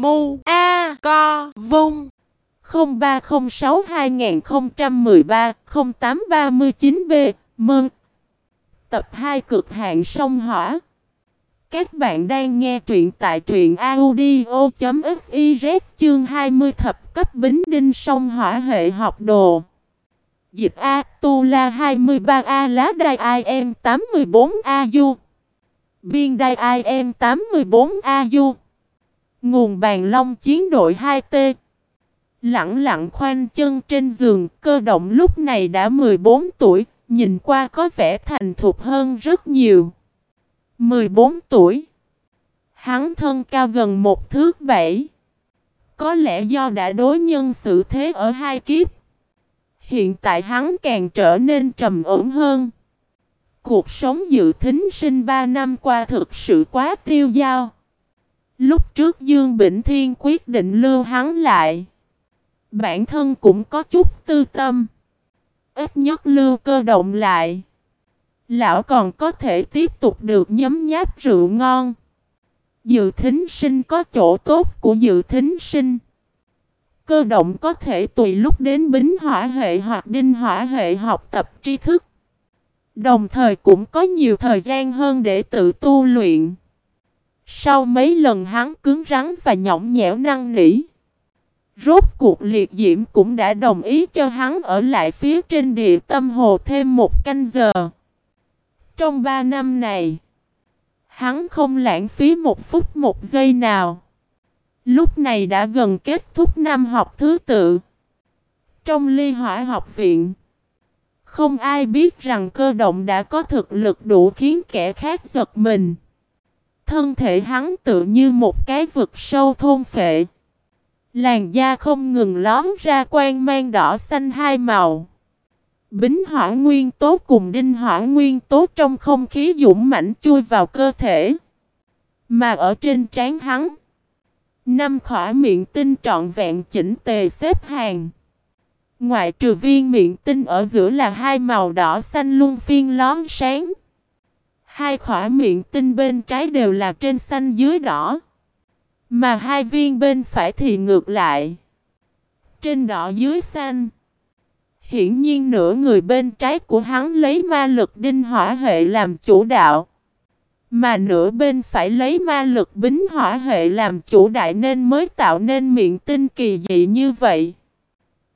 Mu A Co Vung 0306 2013 0839 B. Mừng. Tập 2 cực hạn sông hỏa. Các bạn đang nghe truyện tại truyện audio.fiz chương 20 thập cấp bính đinh sông hỏa hệ học đồ. Dịch A Tu La 23A Lá Đai IM 84A Du. Biên Đai IM 84A Du. Nguồn bàn long chiến đội 2T Lặng lặng khoanh chân trên giường, Cơ động lúc này đã 14 tuổi, Nhìn qua có vẻ thành thục hơn rất nhiều. 14 tuổi. Hắn thân cao gần một thước bảy. Có lẽ do đã đối nhân xử thế ở hai kiếp. Hiện tại hắn càng trở nên trầm ổn hơn. Cuộc sống dự thính sinh 3 năm qua thực sự quá tiêu dao. Lúc trước Dương Bỉnh Thiên quyết định lưu hắn lại. Bản thân cũng có chút tư tâm. Ít nhất lưu cơ động lại. Lão còn có thể tiếp tục được nhấm nháp rượu ngon. Dự thính sinh có chỗ tốt của dự thính sinh. Cơ động có thể tùy lúc đến bính hỏa hệ hoặc đinh hỏa hệ học tập tri thức. Đồng thời cũng có nhiều thời gian hơn để tự tu luyện. Sau mấy lần hắn cứng rắn và nhõng nhẽo năng nỉ. Rốt cuộc liệt diễm cũng đã đồng ý cho hắn ở lại phía trên địa tâm hồ thêm một canh giờ. Trong ba năm này, hắn không lãng phí một phút một giây nào. Lúc này đã gần kết thúc năm học thứ tự. Trong ly hỏa học viện, không ai biết rằng cơ động đã có thực lực đủ khiến kẻ khác giật mình. Thân thể hắn tự như một cái vực sâu thôn phệ. Làn da không ngừng lón ra quang mang đỏ xanh hai màu. Bính hỏa nguyên tố cùng đinh hỏa nguyên tố trong không khí dũng mãnh chui vào cơ thể. Mà ở trên trán hắn, năm khỏa miệng tinh trọn vẹn chỉnh tề xếp hàng. Ngoại trừ viên miệng tinh ở giữa là hai màu đỏ xanh luôn phiên lón sáng. Hai khỏa miệng tinh bên trái đều là trên xanh dưới đỏ. Mà hai viên bên phải thì ngược lại. Trên đỏ dưới xanh. Hiển nhiên nửa người bên trái của hắn lấy ma lực đinh hỏa hệ làm chủ đạo. Mà nửa bên phải lấy ma lực bính hỏa hệ làm chủ đại nên mới tạo nên miệng tinh kỳ dị như vậy.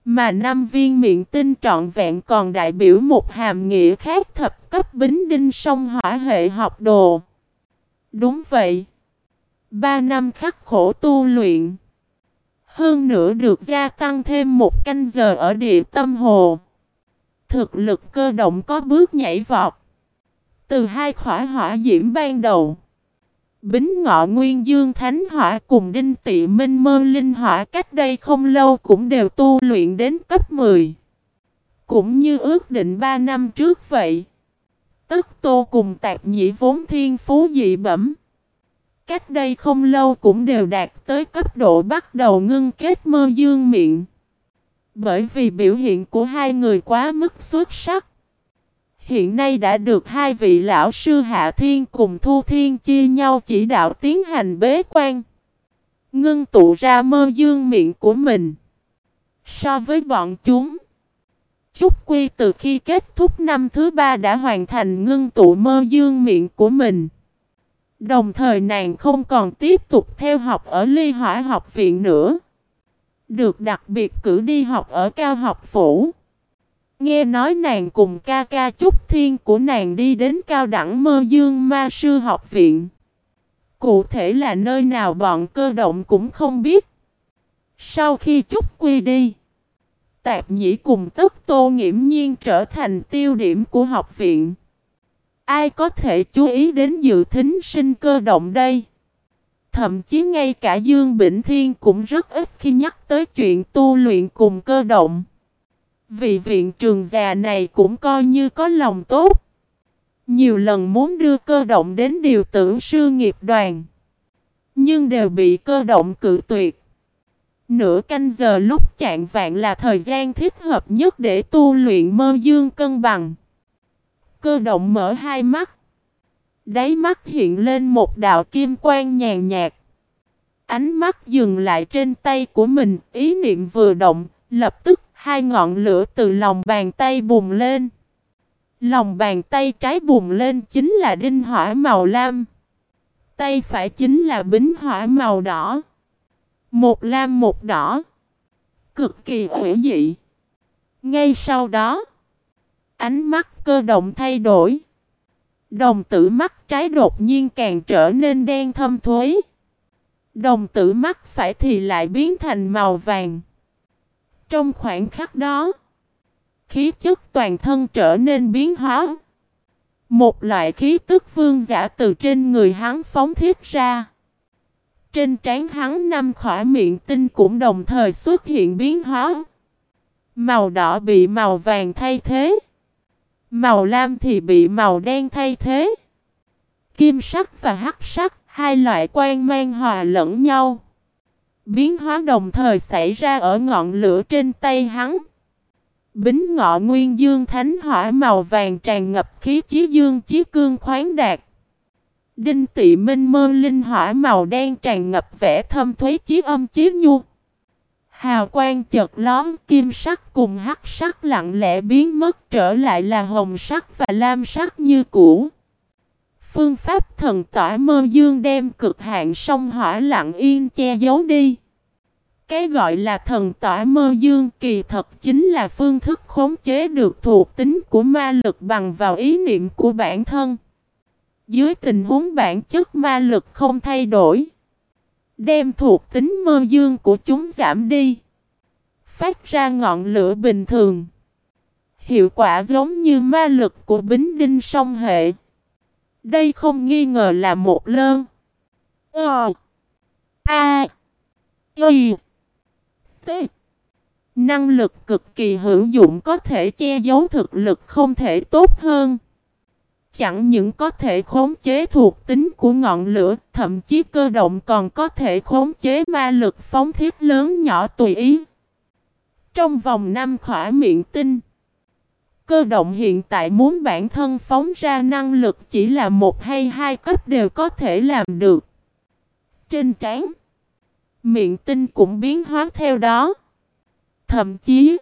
Mà năm viên miệng tinh trọn vẹn còn đại biểu một hàm nghĩa khác thập cấp bính đinh sông hỏa hệ học đồ. Đúng vậy. Ba năm khắc khổ tu luyện. Hơn nữa được gia tăng thêm một canh giờ ở địa tâm hồ. Thực lực cơ động có bước nhảy vọt. Từ hai khỏa hỏa diễm ban đầu. Bính ngọ nguyên dương thánh hỏa cùng đinh tị minh mơ linh hỏa cách đây không lâu cũng đều tu luyện đến cấp 10. Cũng như ước định 3 năm trước vậy. Tức tô cùng tạp nhĩ vốn thiên phú dị bẩm. Cách đây không lâu cũng đều đạt tới cấp độ bắt đầu ngưng kết mơ dương miệng. Bởi vì biểu hiện của hai người quá mức xuất sắc. Hiện nay đã được hai vị lão sư Hạ Thiên cùng Thu Thiên chia nhau chỉ đạo tiến hành bế quan. Ngưng tụ ra mơ dương miệng của mình. So với bọn chúng, Trúc Quy từ khi kết thúc năm thứ ba đã hoàn thành ngưng tụ mơ dương miệng của mình. Đồng thời nàng không còn tiếp tục theo học ở ly hỏa học viện nữa. Được đặc biệt cử đi học ở cao học phủ. Nghe nói nàng cùng ca ca Trúc Thiên của nàng đi đến cao đẳng mơ dương ma sư học viện. Cụ thể là nơi nào bọn cơ động cũng không biết. Sau khi Trúc Quy đi, Tạp Nhĩ cùng tức tô nghiễm nhiên trở thành tiêu điểm của học viện. Ai có thể chú ý đến dự thính sinh cơ động đây? Thậm chí ngay cả Dương Bỉnh Thiên cũng rất ít khi nhắc tới chuyện tu luyện cùng cơ động. Vị viện trường già này cũng coi như có lòng tốt. Nhiều lần muốn đưa cơ động đến điều tưởng sư nghiệp đoàn. Nhưng đều bị cơ động cự tuyệt. Nửa canh giờ lúc chạng vạn là thời gian thích hợp nhất để tu luyện mơ dương cân bằng. Cơ động mở hai mắt. Đáy mắt hiện lên một đạo kim quang nhàn nhạt. Ánh mắt dừng lại trên tay của mình, ý niệm vừa động, lập tức hai ngọn lửa từ lòng bàn tay bùng lên. Lòng bàn tay trái bùng lên chính là đinh hỏa màu lam. Tay phải chính là bính hỏa màu đỏ. Một lam một đỏ. Cực kỳ hữu dị. Ngay sau đó, ánh mắt cơ động thay đổi. Đồng tử mắt trái đột nhiên càng trở nên đen thâm thối. Đồng tử mắt phải thì lại biến thành màu vàng. Trong khoảnh khắc đó, khí chất toàn thân trở nên biến hóa. Một loại khí tức vương giả từ trên người hắn phóng thiết ra. Trên trán hắn năm khỏa miệng tinh cũng đồng thời xuất hiện biến hóa. Màu đỏ bị màu vàng thay thế. Màu lam thì bị màu đen thay thế. Kim sắc và hắc sắc, hai loại quang mang hòa lẫn nhau. Biến hóa đồng thời xảy ra ở ngọn lửa trên tay hắn. Bính ngọ nguyên dương thánh hỏa màu vàng tràn ngập khí chí dương chí cương khoáng đạt. Đinh tị minh mơ linh hỏa màu đen tràn ngập vẻ thâm thuế chí âm chí nhu. Hào quang chợt lón, kim sắc cùng hắc sắc lặng lẽ biến mất trở lại là hồng sắc và lam sắc như cũ. Phương pháp thần tỏa mơ dương đem cực hạn sông hỏa lặng yên che giấu đi. Cái gọi là thần tỏa mơ dương kỳ thật chính là phương thức khống chế được thuộc tính của ma lực bằng vào ý niệm của bản thân. Dưới tình huống bản chất ma lực không thay đổi, đem thuộc tính mơ dương của chúng giảm đi, phát ra ngọn lửa bình thường. Hiệu quả giống như ma lực của bính đinh song hệ. Đây không nghi ngờ là một lơn. Ờ. A. Y. T. Năng lực cực kỳ hữu dụng có thể che giấu thực lực không thể tốt hơn. Chẳng những có thể khống chế thuộc tính của ngọn lửa, thậm chí cơ động còn có thể khống chế ma lực phóng thiết lớn nhỏ tùy ý. Trong vòng năm khỏa miệng tinh, cơ động hiện tại muốn bản thân phóng ra năng lực chỉ là một hay hai cấp đều có thể làm được. Trên trán, miệng tinh cũng biến hóa theo đó. Thậm chí,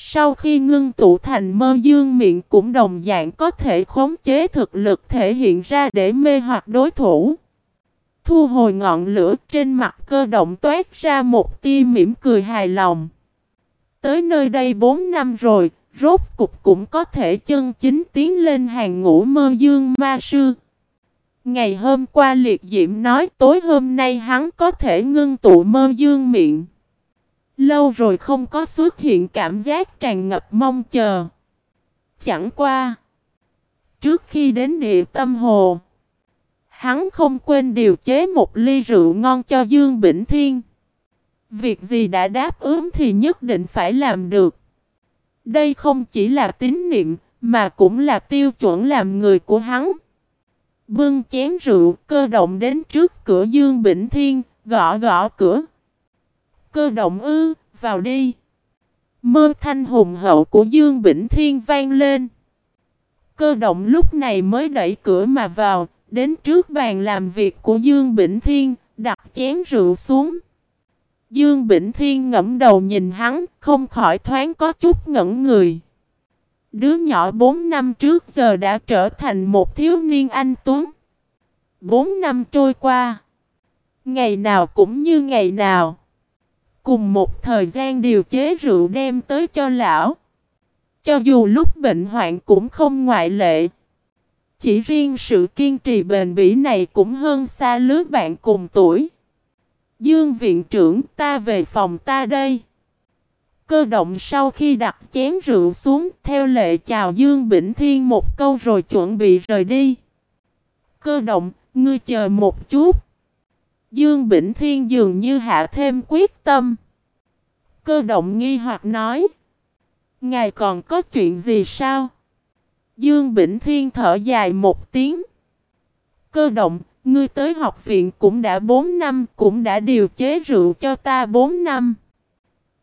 sau khi ngưng tụ thành mơ dương miệng cũng đồng dạng có thể khống chế thực lực thể hiện ra để mê hoặc đối thủ. Thu hồi ngọn lửa trên mặt cơ động toát ra một tia mỉm cười hài lòng. Tới nơi đây 4 năm rồi, rốt cục cũng có thể chân chính tiến lên hàng ngũ mơ dương ma sư. Ngày hôm qua liệt diễm nói tối hôm nay hắn có thể ngưng tụ mơ dương miệng. Lâu rồi không có xuất hiện cảm giác tràn ngập mong chờ. Chẳng qua. Trước khi đến địa tâm hồ. Hắn không quên điều chế một ly rượu ngon cho Dương Bỉnh Thiên. Việc gì đã đáp ứng thì nhất định phải làm được. Đây không chỉ là tín niệm, mà cũng là tiêu chuẩn làm người của hắn. Bưng chén rượu, cơ động đến trước cửa Dương Bỉnh Thiên, gõ gõ cửa. Cơ động ư, vào đi. Mơ thanh hùng hậu của Dương Bỉnh Thiên vang lên. Cơ động lúc này mới đẩy cửa mà vào, đến trước bàn làm việc của Dương Bỉnh Thiên, đặt chén rượu xuống. Dương Bỉnh Thiên ngẫm đầu nhìn hắn, không khỏi thoáng có chút ngẩn người. Đứa nhỏ 4 năm trước giờ đã trở thành một thiếu niên anh tuấn. 4 năm trôi qua, ngày nào cũng như ngày nào. Cùng một thời gian điều chế rượu đem tới cho lão. Cho dù lúc bệnh hoạn cũng không ngoại lệ. Chỉ riêng sự kiên trì bền bỉ này cũng hơn xa lứa bạn cùng tuổi. Dương viện trưởng ta về phòng ta đây. Cơ động sau khi đặt chén rượu xuống theo lệ chào Dương Bỉnh Thiên một câu rồi chuẩn bị rời đi. Cơ động, ngươi chờ một chút. Dương Bỉnh Thiên dường như hạ thêm quyết tâm. Cơ động nghi hoặc nói. Ngài còn có chuyện gì sao? Dương Bỉnh Thiên thở dài một tiếng. Cơ động, ngươi tới học viện cũng đã 4 năm, cũng đã điều chế rượu cho ta 4 năm.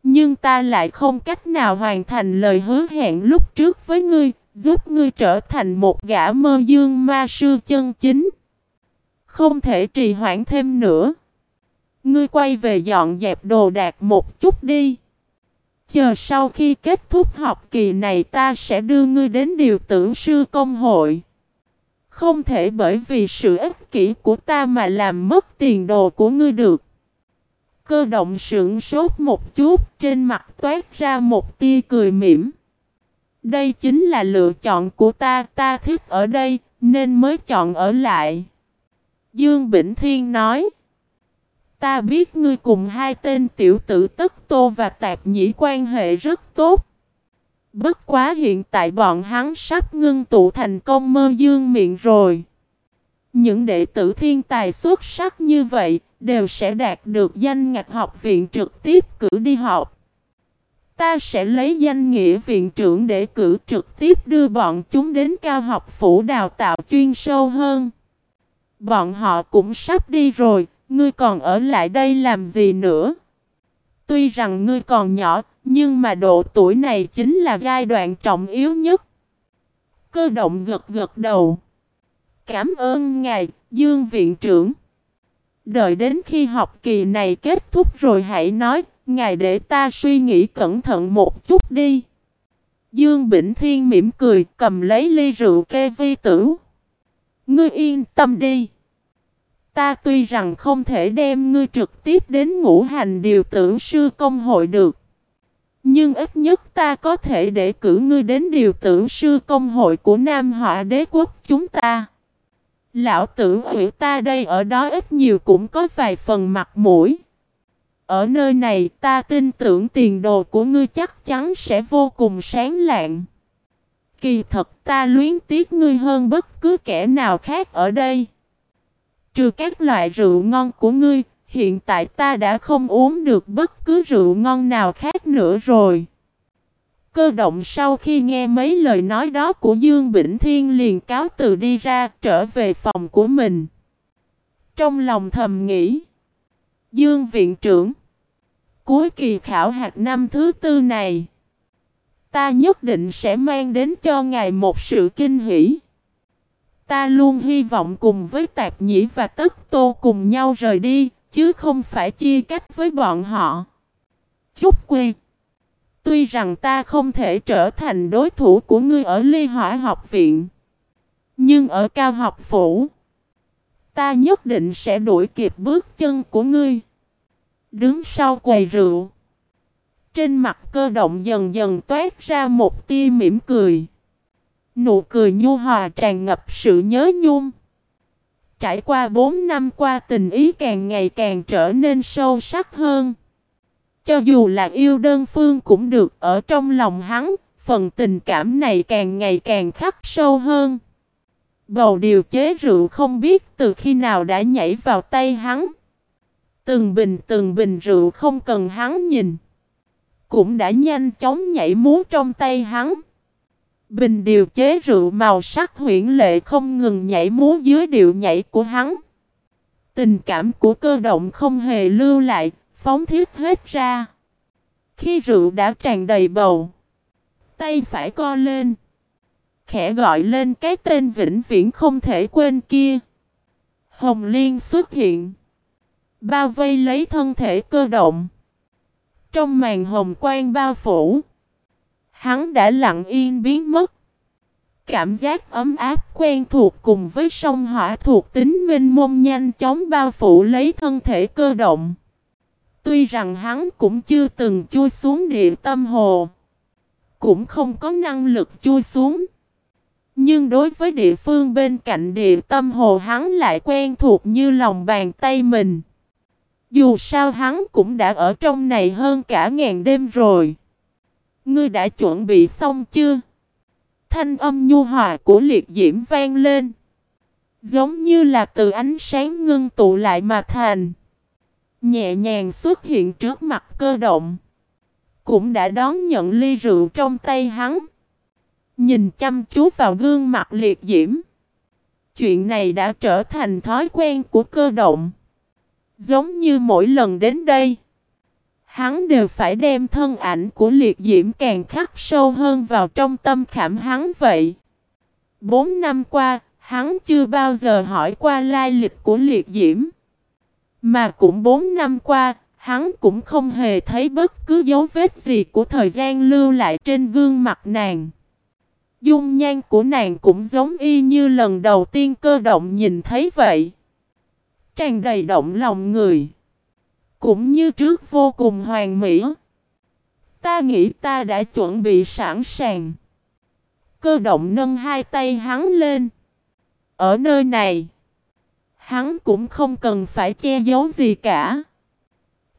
Nhưng ta lại không cách nào hoàn thành lời hứa hẹn lúc trước với ngươi, giúp ngươi trở thành một gã mơ dương ma sư chân chính. Không thể trì hoãn thêm nữa. Ngươi quay về dọn dẹp đồ đạc một chút đi. Chờ sau khi kết thúc học kỳ này ta sẽ đưa ngươi đến điều tưởng sư công hội. Không thể bởi vì sự ích kỷ của ta mà làm mất tiền đồ của ngươi được. Cơ động sững sốt một chút, trên mặt toát ra một tia cười mỉm. Đây chính là lựa chọn của ta, ta thích ở đây, nên mới chọn ở lại. Dương Bỉnh Thiên nói. Ta biết ngươi cùng hai tên tiểu tử Tất Tô và Tạp Nhĩ quan hệ rất tốt. Bất quá hiện tại bọn hắn sắp ngưng tụ thành công mơ dương miệng rồi. Những đệ tử thiên tài xuất sắc như vậy đều sẽ đạt được danh ngạch học viện trực tiếp cử đi học. Ta sẽ lấy danh nghĩa viện trưởng để cử trực tiếp đưa bọn chúng đến cao học phủ đào tạo chuyên sâu hơn. Bọn họ cũng sắp đi rồi, ngươi còn ở lại đây làm gì nữa? Tuy rằng ngươi còn nhỏ, nhưng mà độ tuổi này chính là giai đoạn trọng yếu nhất. Cơ động gật gật đầu. Cảm ơn ngài, Dương Viện trưởng. Đợi đến khi học kỳ này kết thúc rồi hãy nói, ngài để ta suy nghĩ cẩn thận một chút đi. Dương Bỉnh Thiên mỉm cười cầm lấy ly rượu kê vi tử. Ngươi yên tâm đi. Ta tuy rằng không thể đem ngươi trực tiếp đến ngũ hành điều tưởng sư công hội được. Nhưng ít nhất ta có thể để cử ngươi đến điều tưởng sư công hội của Nam Họa đế quốc chúng ta. Lão tử ủy ta đây, ở đó ít nhiều cũng có vài phần mặt mũi. Ở nơi này, ta tin tưởng tiền đồ của ngươi chắc chắn sẽ vô cùng sáng lạng. Kỳ thật ta luyến tiếc ngươi hơn bất cứ kẻ nào khác ở đây. Trừ các loại rượu ngon của ngươi, hiện tại ta đã không uống được bất cứ rượu ngon nào khác nữa rồi. Cơ động sau khi nghe mấy lời nói đó của Dương Bỉnh Thiên liền cáo từ đi ra trở về phòng của mình. Trong lòng thầm nghĩ. Dương viện trưởng. Cuối kỳ khảo hạt năm thứ tư này. Ta nhất định sẽ mang đến cho ngài một sự kinh hỷ. Ta luôn hy vọng cùng với Tạp Nhĩ và Tất Tô cùng nhau rời đi, chứ không phải chia cách với bọn họ. Chúc quy. Tuy rằng ta không thể trở thành đối thủ của ngươi ở ly hỏa học viện. Nhưng ở cao học phủ. Ta nhất định sẽ đuổi kịp bước chân của ngươi. Đứng sau quầy rượu. Trên mặt cơ động dần dần toát ra một tia mỉm cười. Nụ cười nhu hòa tràn ngập sự nhớ nhung. Trải qua 4 năm qua tình ý càng ngày càng trở nên sâu sắc hơn. Cho dù là yêu đơn phương cũng được ở trong lòng hắn, phần tình cảm này càng ngày càng khắc sâu hơn. Bầu điều chế rượu không biết từ khi nào đã nhảy vào tay hắn. Từng bình từng bình rượu không cần hắn nhìn. Cũng đã nhanh chóng nhảy múa trong tay hắn. Bình điều chế rượu màu sắc huyển lệ không ngừng nhảy múa dưới điệu nhảy của hắn. Tình cảm của cơ động không hề lưu lại, phóng thiết hết ra. Khi rượu đã tràn đầy bầu, tay phải co lên. Khẽ gọi lên cái tên vĩnh viễn không thể quên kia. Hồng Liên xuất hiện. Bao vây lấy thân thể cơ động. Trong màn hồng quang bao phủ. Hắn đã lặng yên biến mất. Cảm giác ấm áp quen thuộc cùng với sông hỏa thuộc tính minh mông nhanh chóng bao phủ lấy thân thể cơ động. Tuy rằng hắn cũng chưa từng chui xuống địa tâm hồ. Cũng không có năng lực chui xuống. Nhưng đối với địa phương bên cạnh địa tâm hồ hắn lại quen thuộc như lòng bàn tay mình. Dù sao hắn cũng đã ở trong này hơn cả ngàn đêm rồi. Ngươi đã chuẩn bị xong chưa? Thanh âm nhu hòa của liệt diễm vang lên. Giống như là từ ánh sáng ngưng tụ lại mà thành. Nhẹ nhàng xuất hiện trước mặt cơ động. Cũng đã đón nhận ly rượu trong tay hắn. Nhìn chăm chú vào gương mặt liệt diễm. Chuyện này đã trở thành thói quen của cơ động. Giống như mỗi lần đến đây. Hắn đều phải đem thân ảnh của liệt diễm càng khắc sâu hơn vào trong tâm khảm hắn vậy. Bốn năm qua, hắn chưa bao giờ hỏi qua lai lịch của liệt diễm. Mà cũng bốn năm qua, hắn cũng không hề thấy bất cứ dấu vết gì của thời gian lưu lại trên gương mặt nàng. Dung nhan của nàng cũng giống y như lần đầu tiên cơ động nhìn thấy vậy. Tràn đầy động lòng người. Cũng như trước vô cùng hoàn mỹ. Ta nghĩ ta đã chuẩn bị sẵn sàng. Cơ động nâng hai tay hắn lên. Ở nơi này, hắn cũng không cần phải che giấu gì cả.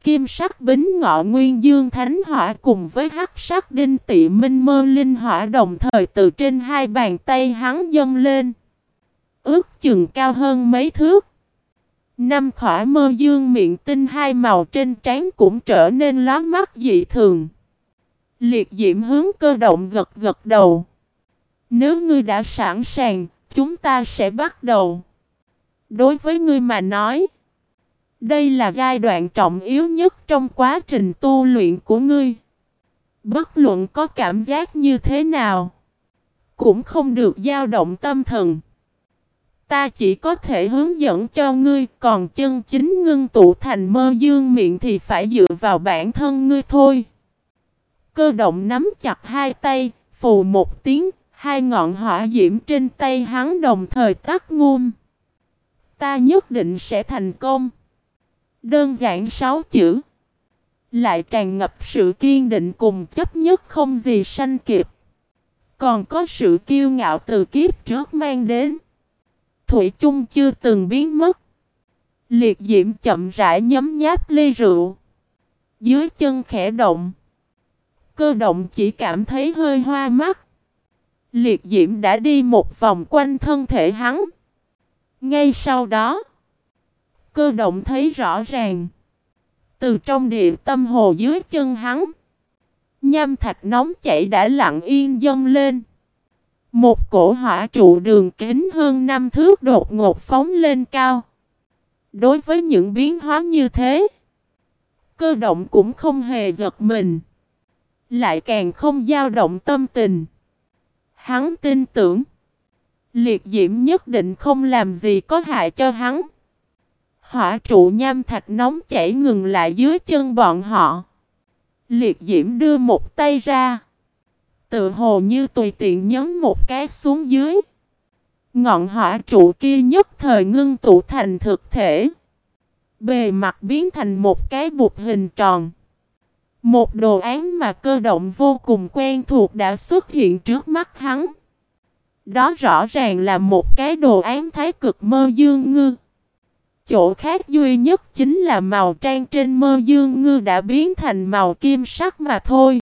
Kim sắc bính ngọ nguyên dương thánh hỏa cùng với hắc sắc đinh tị minh mơ linh hỏa đồng thời từ trên hai bàn tay hắn dâng lên. Ước chừng cao hơn mấy thước. Năm khỏa mơ dương miệng tinh hai màu trên trán cũng trở nên lóa mắt dị thường. Liệt diễm hướng cơ động gật gật đầu. Nếu ngươi đã sẵn sàng, chúng ta sẽ bắt đầu. Đối với ngươi mà nói, đây là giai đoạn trọng yếu nhất trong quá trình tu luyện của ngươi. Bất luận có cảm giác như thế nào, cũng không được dao động tâm thần. Ta chỉ có thể hướng dẫn cho ngươi, còn chân chính ngưng tụ thành mơ dương miệng thì phải dựa vào bản thân ngươi thôi. Cơ động nắm chặt hai tay, phù một tiếng, hai ngọn hỏa diễm trên tay hắn đồng thời tắt ngum. Ta nhất định sẽ thành công. Đơn giản sáu chữ. Lại tràn ngập sự kiên định cùng chấp nhất không gì sanh kịp. Còn có sự kiêu ngạo từ kiếp trước mang đến. Thủy chung chưa từng biến mất. Liệt diễm chậm rãi nhấm nháp ly rượu. Dưới chân khẽ động. Cơ động chỉ cảm thấy hơi hoa mắt. Liệt diễm đã đi một vòng quanh thân thể hắn. Ngay sau đó, cơ động thấy rõ ràng. Từ trong địa tâm hồ dưới chân hắn, nham thạch nóng chảy đã lặng yên dâng lên. Một cổ hỏa trụ đường kính hơn năm thước đột ngột phóng lên cao. Đối với những biến hóa như thế, cơ động cũng không hề giật mình. Lại càng không dao động tâm tình. Hắn tin tưởng. Liệt diễm nhất định không làm gì có hại cho hắn. Hỏa trụ nham thạch nóng chảy ngừng lại dưới chân bọn họ. Liệt diễm đưa một tay ra. Tự hồ như tùy tiện nhấn một cái xuống dưới. Ngọn hỏa trụ kia nhất thời ngưng tụ thành thực thể. Bề mặt biến thành một cái bụt hình tròn. Một đồ án mà cơ động vô cùng quen thuộc đã xuất hiện trước mắt hắn. Đó rõ ràng là một cái đồ án thái cực mơ dương ngư. Chỗ khác duy nhất chính là màu trang trên mơ dương ngư đã biến thành màu kim sắc mà thôi.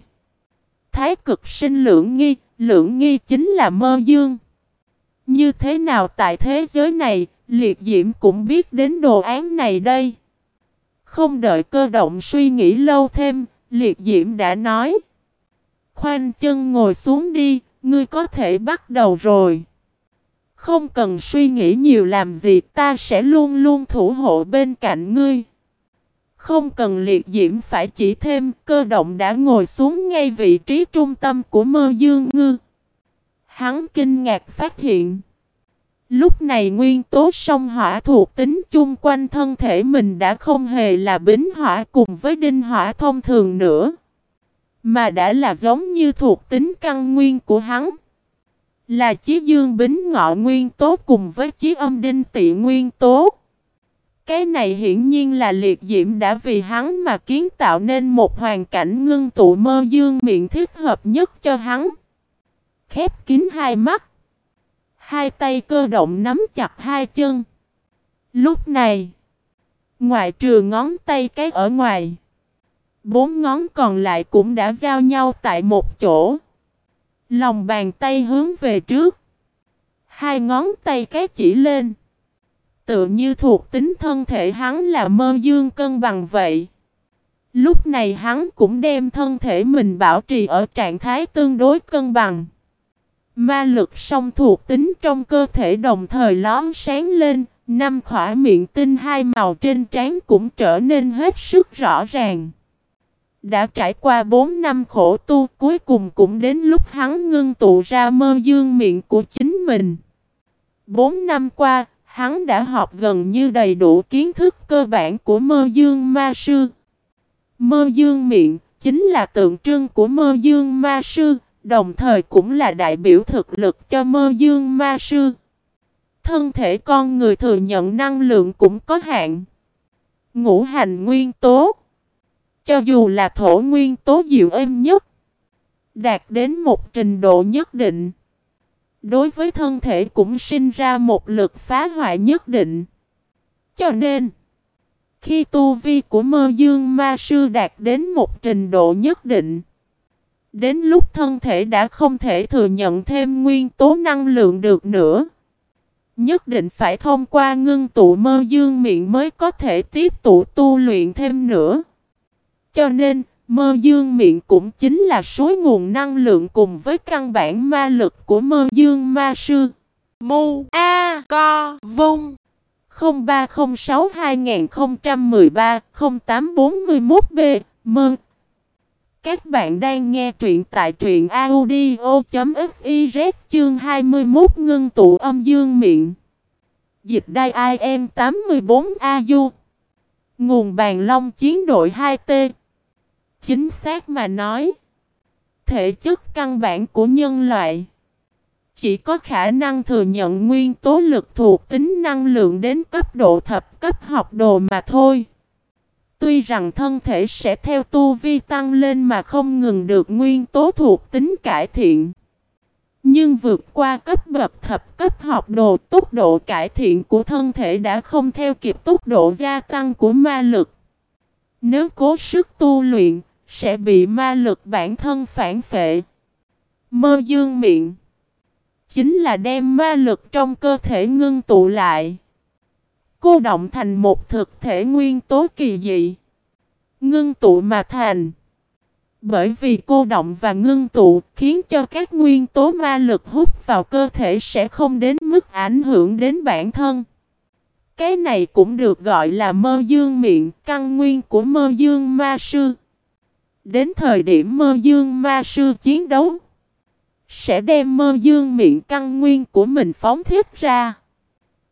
Thái cực sinh lưỡng nghi, lưỡng nghi chính là mơ dương. Như thế nào tại thế giới này, liệt diễm cũng biết đến đồ án này đây. Không đợi cơ động suy nghĩ lâu thêm, liệt diễm đã nói. Khoanh chân ngồi xuống đi, Ngươi có thể bắt đầu rồi. Không cần suy nghĩ nhiều làm gì ta sẽ luôn luôn thủ hộ bên cạnh ngươi. Không cần liệt diễm, phải chỉ thêm cơ động đã ngồi xuống ngay vị trí trung tâm của mơ dương ngư. Hắn kinh ngạc phát hiện. Lúc này nguyên tố sông hỏa thuộc tính chung quanh thân thể mình đã không hề là bính hỏa cùng với đinh hỏa thông thường nữa. Mà đã là giống như thuộc tính căn nguyên của hắn. Là chí dương bính ngọ nguyên tố cùng với chí âm đinh tị nguyên tố. Cái này hiển nhiên là liệt diễm đã vì hắn mà kiến tạo nên một hoàn cảnh ngưng tụ mơ dương miệng thích hợp nhất cho hắn. Khép kín hai mắt. Hai tay cơ động nắm chặt hai chân. Lúc này, ngoại trừ ngón tay cái ở ngoài, Bốn ngón còn lại cũng đã giao nhau tại một chỗ. Lòng bàn tay hướng về trước. Hai ngón tay cái chỉ lên. Tự như thuộc tính thân thể hắn là mơ dương cân bằng vậy. Lúc này hắn cũng đem thân thể mình bảo trì ở trạng thái tương đối cân bằng. Ma lực song thuộc tính trong cơ thể đồng thời lón sáng lên, năm khỏa miệng tinh hai màu trên trán cũng trở nên hết sức rõ ràng. Đã trải qua 4 năm khổ tu cuối cùng cũng đến lúc hắn ngưng tụ ra mơ dương miệng của chính mình. 4 năm qua, hắn đã học gần như đầy đủ kiến thức cơ bản của mơ dương ma sư. Mơ dương miệng chính là tượng trưng của mơ dương ma sư, đồng thời cũng là đại biểu thực lực cho mơ dương ma sư. Thân thể con người thừa nhận năng lượng cũng có hạn. Ngũ hành nguyên tố Cho dù là thổ nguyên tố dịu êm nhất Đạt đến một trình độ nhất định Đối với thân thể cũng sinh ra một lực phá hoại nhất định Cho nên Khi tu vi của mơ dương ma sư đạt đến một trình độ nhất định Đến lúc thân thể đã không thể thừa nhận thêm nguyên tố năng lượng được nữa Nhất định phải thông qua ngưng tụ mơ dương miệng mới có thể tiếp tục tu luyện thêm nữa. Cho nên, mơ dương miệng cũng chính là suối nguồn năng lượng cùng với căn bản ma lực của mơ dương ma sư. Mu A Co Vung. 0306 2013 0841 B. Mơ. Các bạn đang nghe truyện tại truyện audio.fiz chương 21 ngưng tụ âm dương miệng. Dịch đai IM 84 AU Nguồn bàn long chiến đội 2T Chính xác mà nói, Thể chất căn bản của nhân loại Chỉ có khả năng thừa nhận nguyên tố lực thuộc tính năng lượng đến cấp độ thập cấp học đồ mà thôi. Tuy rằng thân thể sẽ theo tu vi tăng lên mà không ngừng được nguyên tố thuộc tính cải thiện, Nhưng vượt qua cấp bậc thập cấp học đồ, tốc độ cải thiện của thân thể đã không theo kịp tốc độ gia tăng của ma lực. Nếu cố sức tu luyện sẽ bị ma lực bản thân phản phệ. Mơ dương miệng chính là đem ma lực trong cơ thể ngưng tụ lại. Cô động thành một thực thể nguyên tố kỳ dị. Ngưng tụ mà thành. Bởi vì cô động và ngưng tụ khiến cho các nguyên tố ma lực hút vào cơ thể sẽ không đến mức ảnh hưởng đến bản thân. Cái này cũng được gọi là mơ dương miệng, căn nguyên của mơ dương ma sư. Đến thời điểm mơ dương ma sư chiến đấu Sẽ đem mơ dương miệng căn nguyên của mình phóng thiết ra.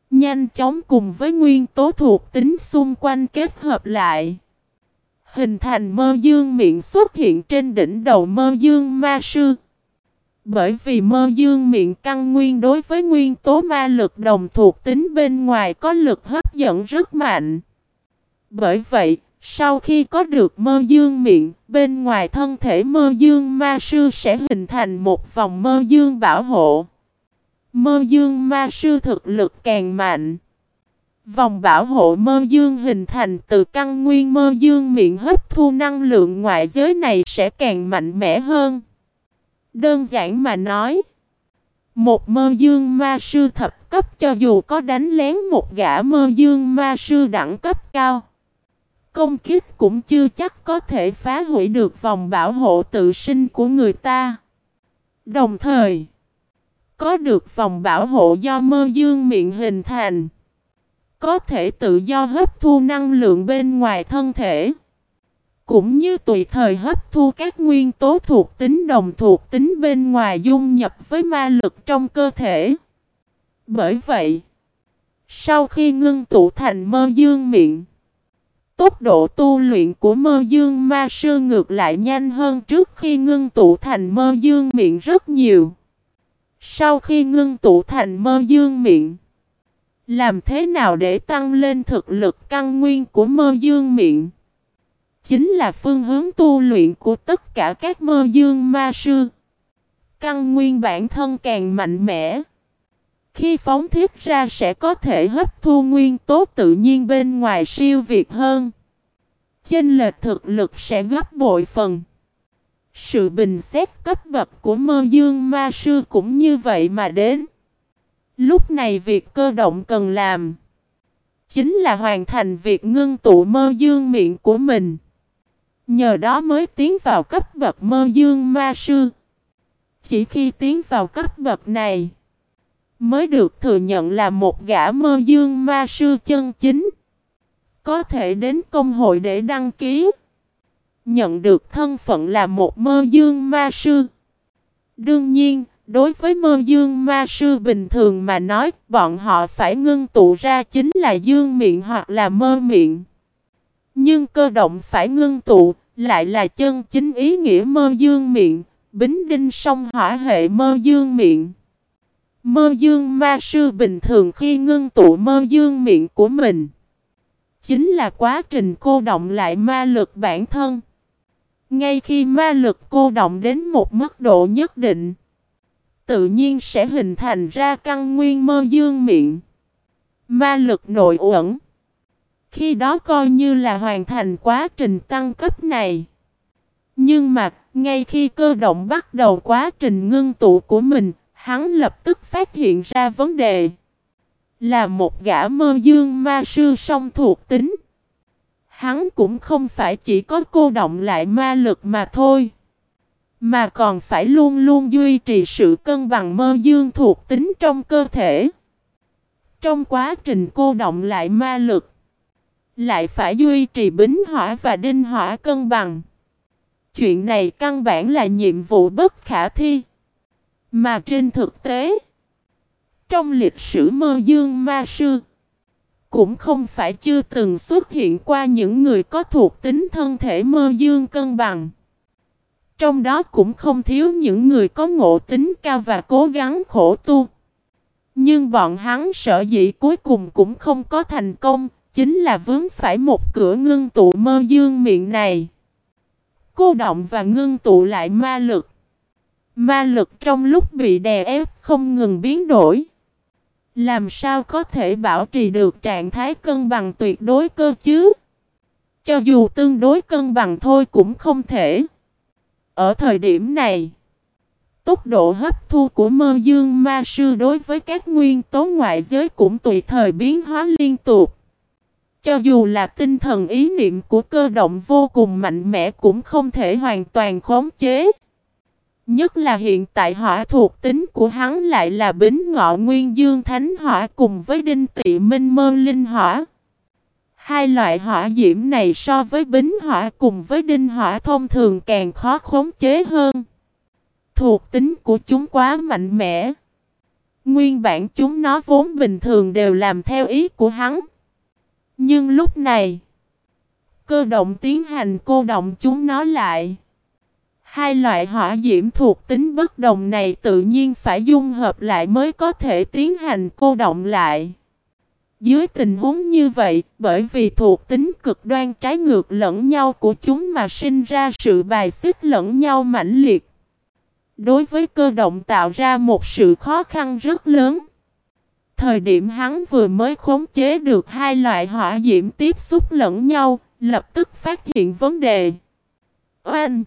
Nhanh chóng cùng với nguyên tố thuộc tính xung quanh kết hợp lại. Hình thành mơ dương miệng xuất hiện trên đỉnh đầu mơ dương ma sư. Bởi vì mơ dương miệng căn nguyên đối với nguyên tố ma lực đồng thuộc tính bên ngoài có lực hấp dẫn rất mạnh. Bởi vậy, sau khi có được mơ dương miệng, bên ngoài thân thể mơ dương ma sư sẽ hình thành một vòng mơ dương bảo hộ. Mơ dương ma sư thực lực càng mạnh. Vòng bảo hộ mơ dương hình thành từ căn nguyên mơ dương miệng hấp thu năng lượng ngoại giới này sẽ càng mạnh mẽ hơn. Đơn giản mà nói, một mơ dương ma sư thập cấp cho dù có đánh lén một gã mơ dương ma sư đẳng cấp cao Công kích cũng chưa chắc có thể phá hủy được vòng bảo hộ tự sinh của người ta. Đồng thời, có được vòng bảo hộ do mơ dương miệng hình thành. Có thể tự do hấp thu năng lượng bên ngoài thân thể. Cũng như tùy thời hấp thu các nguyên tố thuộc tính đồng thuộc tính bên ngoài dung nhập với ma lực trong cơ thể. Bởi vậy, sau khi ngưng tụ thành mơ dương miệng, Tốc độ tu luyện của mơ dương ma sư ngược lại nhanh hơn trước khi ngưng tụ thành mơ dương miệng rất nhiều. Sau khi ngưng tụ thành mơ dương miệng, làm thế nào để tăng lên thực lực căn nguyên của mơ dương miệng? Chính là phương hướng tu luyện của tất cả các mơ dương ma sư. Căn nguyên bản thân càng mạnh mẽ. Khi phóng thiết ra sẽ có thể hấp thu nguyên tố tự nhiên bên ngoài siêu việt hơn. Chênh lệch thực lực sẽ gấp bội phần. Sự bình xét cấp bậc của mơ dương ma sư cũng như vậy mà đến. Lúc này việc cơ động cần làm chính là hoàn thành việc ngưng tụ mơ dương miệng của mình. Nhờ đó mới tiến vào cấp bậc mơ dương ma sư. Chỉ khi tiến vào cấp bậc này mới được thừa nhận là một gã mơ dương ma sư chân chính. Có thể đến công hội để đăng ký. Nhận được thân phận là một mơ dương ma sư. Đương nhiên, đối với mơ dương ma sư bình thường mà nói, bọn họ phải ngưng tụ ra chính là dương miệng hoặc là mơ miệng. Nhưng cơ động phải ngưng tụ, lại là chân chính ý nghĩa mơ dương miệng, bính đinh song hỏa hệ mơ dương miệng. Mơ dương ma sư bình thường khi ngưng tụ mơ dương miệng của mình, chính là quá trình cô động lại ma lực bản thân. Ngay khi ma lực cô động đến một mức độ nhất định, tự nhiên sẽ hình thành ra căn nguyên mơ dương miệng. Ma lực nội uẩn. Khi đó coi như là hoàn thành quá trình tăng cấp này. Nhưng mà, ngay khi cơ động bắt đầu quá trình ngưng tụ của mình, hắn lập tức phát hiện ra vấn đề. Là một gã mơ dương ma sư song thuộc tính. Hắn cũng không phải chỉ có cô động lại ma lực mà thôi. Mà còn phải luôn luôn duy trì sự cân bằng mơ dương thuộc tính trong cơ thể. Trong quá trình cô động lại ma lực, lại phải duy trì bính hỏa và đinh hỏa cân bằng. Chuyện này căn bản là nhiệm vụ bất khả thi. Mà trên thực tế, trong lịch sử mơ dương ma sư, cũng không phải chưa từng xuất hiện qua những người có thuộc tính thân thể mơ dương cân bằng. Trong đó cũng không thiếu những người có ngộ tính cao và cố gắng khổ tu. Nhưng bọn hắn sợ dĩ cuối cùng cũng không có thành công, chính là vướng phải một cửa ngưng tụ mơ dương miệng này. Cô động và ngưng tụ lại ma lực. Ma lực trong lúc bị đè ép không ngừng biến đổi. Làm sao có thể bảo trì được trạng thái cân bằng tuyệt đối cơ chứ? Cho dù tương đối cân bằng thôi cũng không thể. Ở thời điểm này, tốc độ hấp thu của mơ dương ma sư đối với các nguyên tố ngoại giới cũng tùy thời biến hóa liên tục. Cho dù là tinh thần ý niệm của cơ động vô cùng mạnh mẽ cũng không thể hoàn toàn khống chế. Nhất là hiện tại hỏa thuộc tính của hắn lại là bính ngọ nguyên dương thánh hỏa cùng với đinh tị minh mơ linh hỏa. Hai loại hỏa diễm này so với bính hỏa cùng với đinh hỏa thông thường càng khó khống chế hơn. Thuộc tính của chúng quá mạnh mẽ. Nguyên bản chúng nó vốn bình thường đều làm theo ý của hắn. Nhưng lúc này, cơ động tiến hành cô động chúng nó lại. Hai loại hỏa diễm thuộc tính bất đồng này tự nhiên phải dung hợp lại mới có thể tiến hành cô động lại. Dưới tình huống như vậy, bởi vì thuộc tính cực đoan trái ngược lẫn nhau của chúng mà sinh ra sự bài xích lẫn nhau mãnh liệt. Đối với cơ động tạo ra một sự khó khăn rất lớn. Thời điểm hắn vừa mới khống chế được hai loại hỏa diễm tiếp xúc lẫn nhau, lập tức phát hiện vấn đề. Oanh!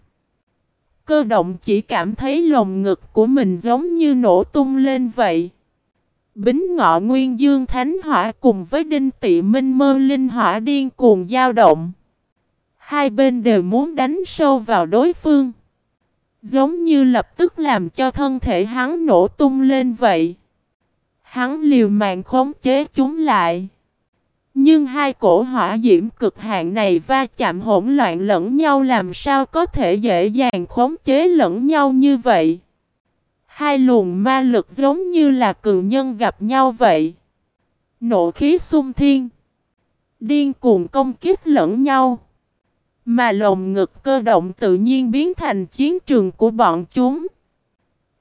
Cơ động chỉ cảm thấy lồng ngực của mình giống như nổ tung lên vậy. Bính ngọ nguyên dương thánh hỏa cùng với đinh tị minh mơ linh hỏa điên cuồng dao động. Hai bên đều muốn đánh sâu vào đối phương. Giống như lập tức làm cho thân thể hắn nổ tung lên vậy. Hắn liều mạng khống chế chúng lại. Nhưng hai cổ hỏa diễm cực hạn này va chạm hỗn loạn lẫn nhau làm sao có thể dễ dàng khống chế lẫn nhau như vậy. Hai luồng ma lực giống như là cường nhân gặp nhau vậy. Nộ khí xung thiên. Điên cuồng công kích lẫn nhau. Mà lồng ngực cơ động tự nhiên biến thành chiến trường của bọn chúng.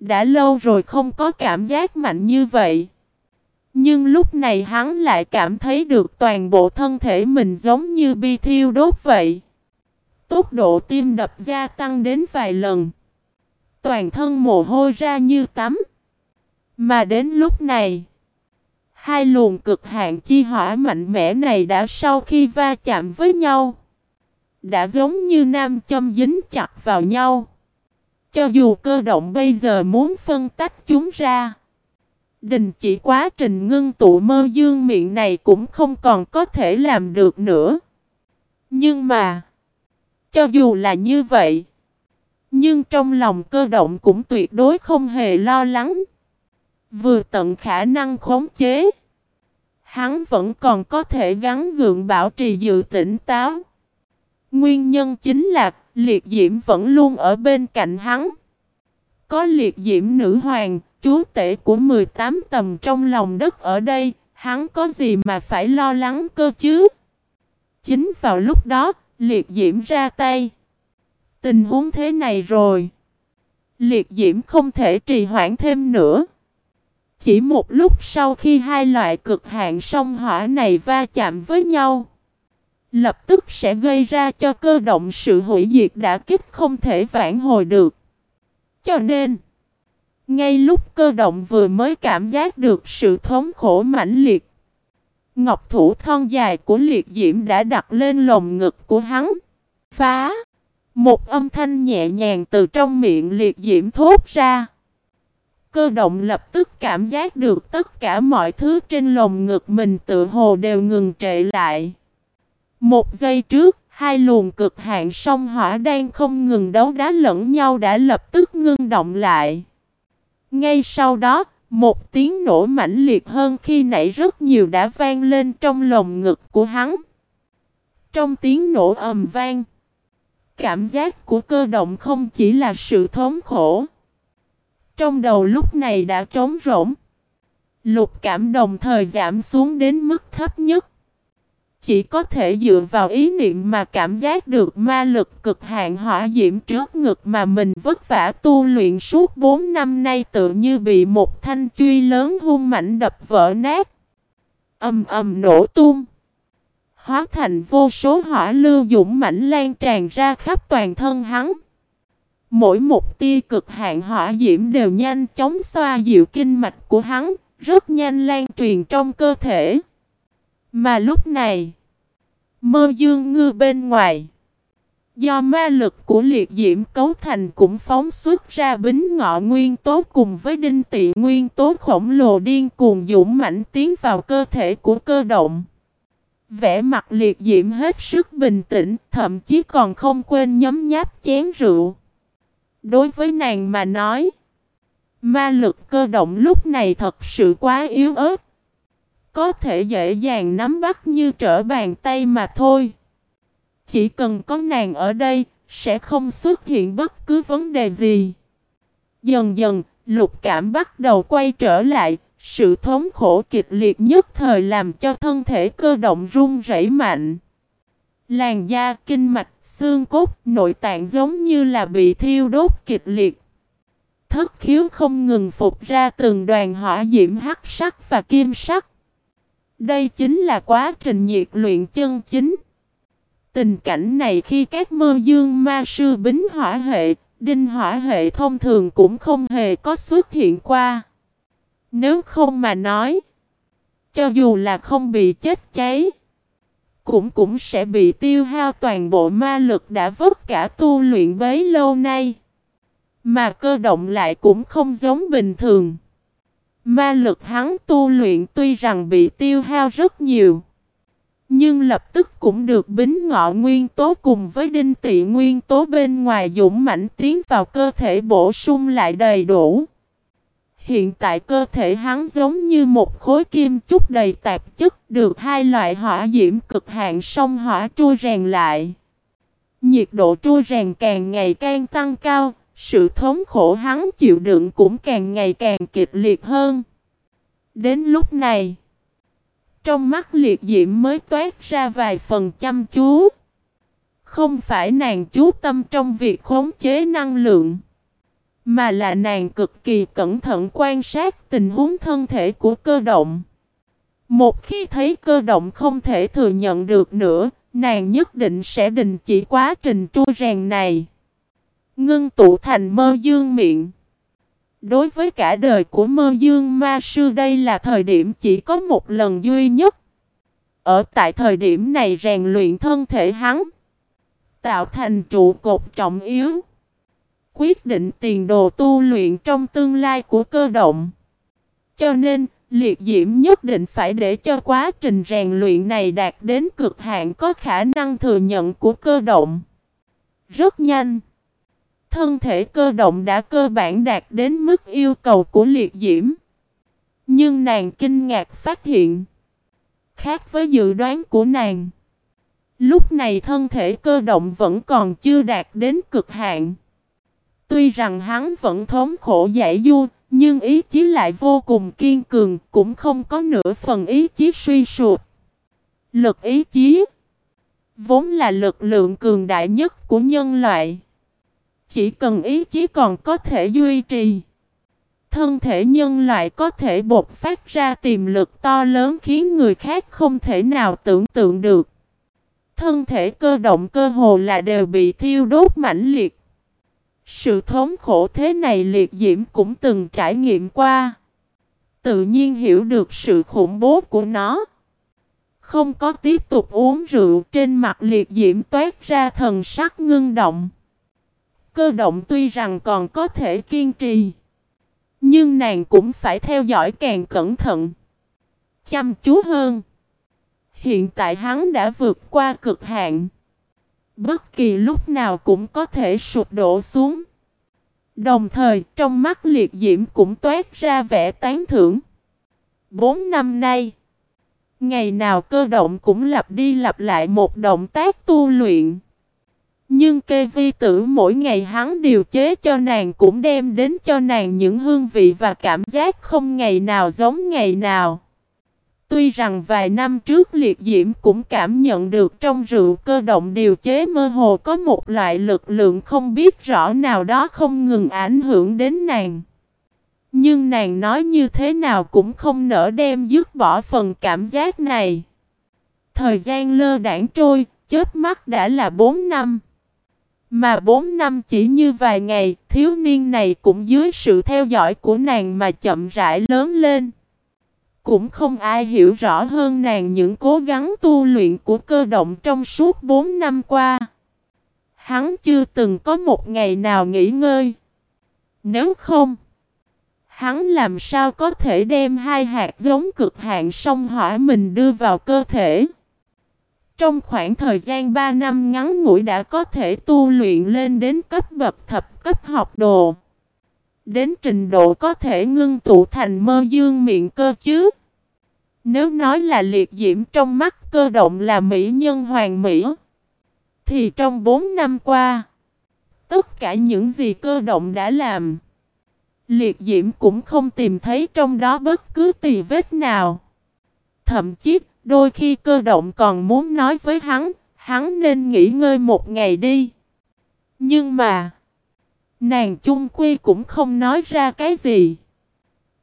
Đã lâu rồi không có cảm giác mạnh như vậy. Nhưng lúc này hắn lại cảm thấy được toàn bộ thân thể mình giống như bi thiêu đốt vậy. Tốc độ tim đập gia tăng đến vài lần. Toàn thân mồ hôi ra như tắm. Mà đến lúc này, hai luồng cực hạn chi hỏa mạnh mẽ này đã sau khi va chạm với nhau, đã giống như nam châm dính chặt vào nhau. Cho dù cơ động bây giờ muốn phân tách chúng ra, Đình chỉ quá trình ngưng tụ mơ dương miệng này cũng không còn có thể làm được nữa. Nhưng mà, cho dù là như vậy, nhưng trong lòng cơ động cũng tuyệt đối không hề lo lắng. Vừa tận khả năng khống chế, hắn vẫn còn có thể gắn gượng bảo trì dự tỉnh táo. Nguyên nhân chính là liệt diễm vẫn luôn ở bên cạnh hắn. Có liệt diễm nữ hoàng, chúa tể của 18 tầm trong lòng đất ở đây, hắn có gì mà phải lo lắng cơ chứ? Chính vào lúc đó, liệt diễm ra tay. Tình huống thế này rồi. Liệt diễm không thể trì hoãn thêm nữa. Chỉ một lúc sau khi hai loại cực hạn sông hỏa này va chạm với nhau, lập tức sẽ gây ra cho cơ động sự hủy diệt đã kích không thể vãn hồi được. Cho nên, ngay lúc cơ động vừa mới cảm giác được sự thống khổ mãnh liệt, ngọc thủ thon dài của liệt diễm đã đặt lên lồng ngực của hắn. Phá! Một âm thanh nhẹ nhàng từ trong miệng liệt diễm thốt ra. Cơ động lập tức cảm giác được tất cả mọi thứ trên lồng ngực mình tự hồ đều ngừng trệ lại. Một giây trước, hai luồng cực hạn sông hỏa đang không ngừng đấu đá lẫn nhau đã lập tức ngưng động lại. Ngay sau đó, một tiếng nổ mãnh liệt hơn khi nãy rất nhiều đã vang lên trong lồng ngực của hắn. Trong tiếng nổ ầm vang, cảm giác của cơ động không chỉ là sự thống khổ. Trong đầu lúc này đã trống rỗng. Lục cảm đồng thời giảm xuống đến mức thấp nhất. Chỉ có thể dựa vào ý niệm mà cảm giác được ma lực cực hạn hỏa diễm trước ngực mà mình vất vả tu luyện suốt 4 năm nay tự như bị một thanh truy lớn hung mạnh đập vỡ nát. Âm ầm nổ tung. Hóa thành vô số hỏa lưu dũng mãnh lan tràn ra khắp toàn thân hắn. Mỗi một tia cực hạn hỏa diễm đều nhanh chóng xoa dịu kinh mạch của hắn, rất nhanh lan truyền trong cơ thể. Mà lúc này, mơ dương ngư bên ngoài, do ma lực của liệt diễm cấu thành cũng phóng xuất ra bính ngọ nguyên tố cùng với đinh tị nguyên tố khổng lồ điên cuồng dũng mãnh tiến vào cơ thể của cơ động. Vẻ mặt liệt diễm hết sức bình tĩnh, thậm chí còn không quên nhấm nháp chén rượu. Đối với nàng mà nói, ma lực cơ động lúc này thật sự quá yếu ớt. Có thể dễ dàng nắm bắt như trở bàn tay mà thôi. Chỉ cần có nàng ở đây, sẽ không xuất hiện bất cứ vấn đề gì. Dần dần, lục cảm bắt đầu quay trở lại, sự thống khổ kịch liệt nhất thời làm cho thân thể cơ động run rẩy mạnh. Làn da, kinh mạch, xương cốt, nội tạng giống như là bị thiêu đốt kịch liệt. Thất khiếu không ngừng phục ra từng đoàn hỏa diễm hắc sắc và kim sắc. Đây chính là quá trình nhiệt luyện chân chính. Tình cảnh này khi các mơ dương ma sư bính hỏa hệ, đinh hỏa hệ thông thường cũng không hề có xuất hiện qua. Nếu không mà nói, cho dù là không bị chết cháy, cũng cũng sẽ bị tiêu hao toàn bộ ma lực đã vất cả tu luyện bấy lâu nay. Mà cơ động lại cũng không giống bình thường. Ma lực hắn tu luyện tuy rằng bị tiêu hao rất nhiều. Nhưng lập tức cũng được bính ngọ nguyên tố cùng với đinh tị nguyên tố bên ngoài dũng mãnh tiến vào cơ thể bổ sung lại đầy đủ. Hiện tại cơ thể hắn giống như một khối kim chúc đầy tạp chất được hai loại hỏa diễm cực hạn sông hỏa trôi rèn lại. Nhiệt độ trôi rèn càng ngày càng tăng cao, sự thống khổ hắn chịu đựng cũng càng ngày càng kịch liệt hơn. Đến lúc này, trong mắt liệt diễm mới toát ra vài phần chăm chú. Không phải nàng chú tâm trong việc khống chế năng lượng mà là nàng cực kỳ cẩn thận quan sát tình huống thân thể của cơ động. Một khi thấy cơ động không thể thừa nhận được nữa, nàng nhất định sẽ đình chỉ quá trình tru rèn này. Ngưng tụ thành mơ dương miệng. Đối với cả đời của mơ dương ma sư đây là thời điểm chỉ có một lần duy nhất. Ở tại thời điểm này rèn luyện thân thể hắn. Tạo thành trụ cột trọng yếu quyết định tiền đồ tu luyện trong tương lai của cơ động. Cho nên, liệt diễm nhất định phải để cho quá trình rèn luyện này đạt đến cực hạn có khả năng thừa nhận của cơ động. Rất nhanh. Thân thể cơ động đã cơ bản đạt đến mức yêu cầu của liệt diễm. Nhưng nàng kinh ngạc phát hiện. Khác với dự đoán của nàng. Lúc này thân thể cơ động vẫn còn chưa đạt đến cực hạn. Tuy rằng hắn vẫn thống khổ giải du, nhưng ý chí lại vô cùng kiên cường, cũng không có nửa phần ý chí suy sụp. Lực ý chí vốn là lực lượng cường đại nhất của nhân loại. Chỉ cần ý chí còn có thể duy trì, thân thể nhân loại có thể bộc phát ra tiềm lực to lớn khiến người khác không thể nào tưởng tượng được. Thân thể cơ động cơ hồ là đều bị thiêu đốt mãnh liệt. Sự thống khổ thế này liệt diễm cũng từng trải nghiệm qua. Tự nhiên hiểu được sự khủng bố của nó. Không có tiếp tục uống rượu trên mặt liệt diễm toát ra thần sắc ngưng động. Cơ động tuy rằng còn có thể kiên trì. Nhưng nàng cũng phải theo dõi càng cẩn thận. Chăm chú hơn. Hiện tại hắn đã vượt qua cực hạn. Bất kỳ lúc nào cũng có thể sụp đổ xuống. Đồng thời trong mắt liệt diễm cũng toát ra vẻ tán thưởng. Bốn năm nay, ngày nào cơ động cũng lặp đi lặp lại một động tác tu luyện. Nhưng kê vi tử mỗi ngày hắn điều chế cho nàng cũng đem đến cho nàng những hương vị và cảm giác không ngày nào giống ngày nào. Tuy rằng vài năm trước liệt diễm cũng cảm nhận được trong rượu cơ động điều chế mơ hồ có một loại lực lượng không biết rõ nào đó không ngừng ảnh hưởng đến nàng. Nhưng nàng nói như thế nào cũng không nỡ đem dứt bỏ phần cảm giác này. Thời gian lơ đảng trôi, chết mắt đã là 4 năm. Mà 4 năm chỉ như vài ngày, thiếu niên này cũng dưới sự theo dõi của nàng mà chậm rãi lớn lên. Cũng không ai hiểu rõ hơn nàng những cố gắng tu luyện của cơ động trong suốt 4 năm qua. Hắn chưa từng có một ngày nào nghỉ ngơi. Nếu không, hắn làm sao có thể đem hai hạt giống cực hạn sông hỏa mình đưa vào cơ thể. Trong khoảng thời gian 3 năm ngắn ngủi đã có thể tu luyện lên đến cấp bậc thập cấp học đồ. Đến trình độ có thể ngưng tụ thành mơ dương miệng cơ chứ. Nếu nói là liệt diễm trong mắt cơ động là mỹ nhân hoàng mỹ. Thì trong 4 năm qua, tất cả những gì cơ động đã làm, liệt diễm cũng không tìm thấy trong đó bất cứ tì vết nào. Thậm chí, đôi khi cơ động còn muốn nói với hắn, hắn nên nghỉ ngơi một ngày đi. Nhưng mà, nàng chung quy cũng không nói ra cái gì.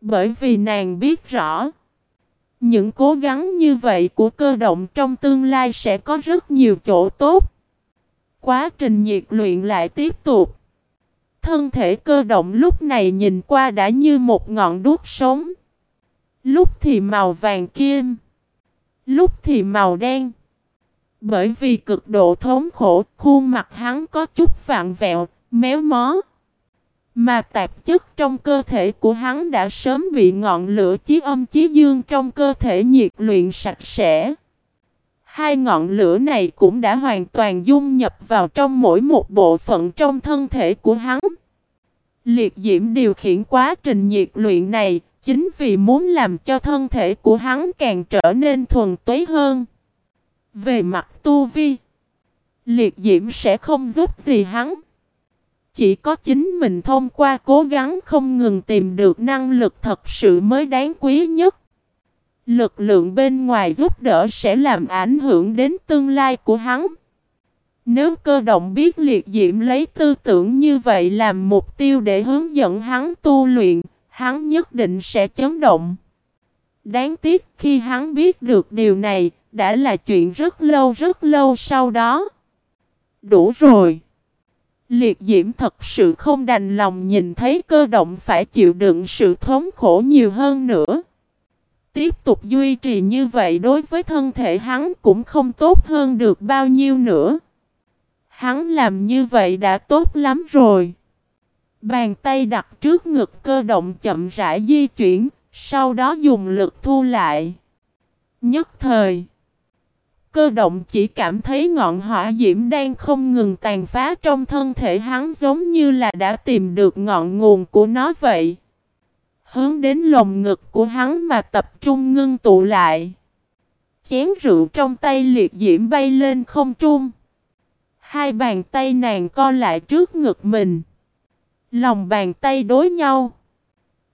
Bởi vì nàng biết rõ, những cố gắng như vậy của cơ động trong tương lai sẽ có rất nhiều chỗ tốt. Quá trình nhiệt luyện lại tiếp tục. Thân thể cơ động lúc này nhìn qua đã như một ngọn đuốc sống. Lúc thì màu vàng kim. Lúc thì màu đen. Bởi vì cực độ thống khổ, khuôn mặt hắn có chút vạn vẹo, méo mó. Mà tạp chất trong cơ thể của hắn đã sớm bị ngọn lửa chí âm chí dương trong cơ thể nhiệt luyện sạch sẽ. Hai ngọn lửa này cũng đã hoàn toàn dung nhập vào trong mỗi một bộ phận trong thân thể của hắn. Liệt diễm điều khiển quá trình nhiệt luyện này, chính vì muốn làm cho thân thể của hắn càng trở nên thuần túy hơn. Về mặt tu vi, liệt diễm sẽ không giúp gì hắn. Chỉ có chính mình thông qua cố gắng không ngừng tìm được năng lực thật sự mới đáng quý nhất. Lực lượng bên ngoài giúp đỡ sẽ làm ảnh hưởng đến tương lai của hắn. Nếu cơ động biết liệt diễm lấy tư tưởng như vậy làm mục tiêu để hướng dẫn hắn tu luyện, hắn nhất định sẽ chấn động. Đáng tiếc khi hắn biết được điều này, đã là chuyện rất lâu rất lâu sau đó. Đủ rồi. Liệt diễm thật sự không đành lòng nhìn thấy cơ động phải chịu đựng sự thống khổ nhiều hơn nữa. Tiếp tục duy trì như vậy đối với thân thể hắn cũng không tốt hơn được bao nhiêu nữa. Hắn làm như vậy đã tốt lắm rồi. Bàn tay đặt trước ngực cơ động chậm rãi di chuyển, sau đó dùng lực thu lại. Nhất thời, cơ động chỉ cảm thấy ngọn hỏa diễm đang không ngừng tàn phá trong thân thể hắn giống như là đã tìm được ngọn nguồn của nó vậy. Hướng đến lồng ngực của hắn mà tập trung ngưng tụ lại. Chén rượu trong tay liệt diễm bay lên không trung. Hai bàn tay nàng co lại trước ngực mình. Lòng bàn tay đối nhau.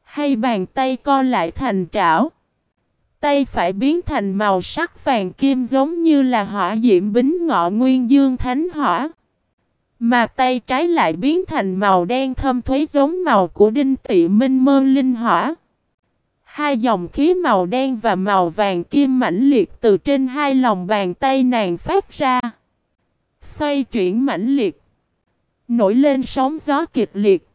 Hay bàn tay co lại thành trảo. Tay phải biến thành màu sắc vàng kim giống như là hỏa diễm bính ngọ nguyên dương thánh hỏa. Mà tay trái lại biến thành màu đen thâm thuế giống màu của đinh tị minh mơ linh hỏa. Hai dòng khí màu đen và màu vàng kim mãnh liệt từ trên hai lòng bàn tay nàng phát ra. Xoay chuyển mãnh liệt. Nổi lên sóng gió kịch liệt.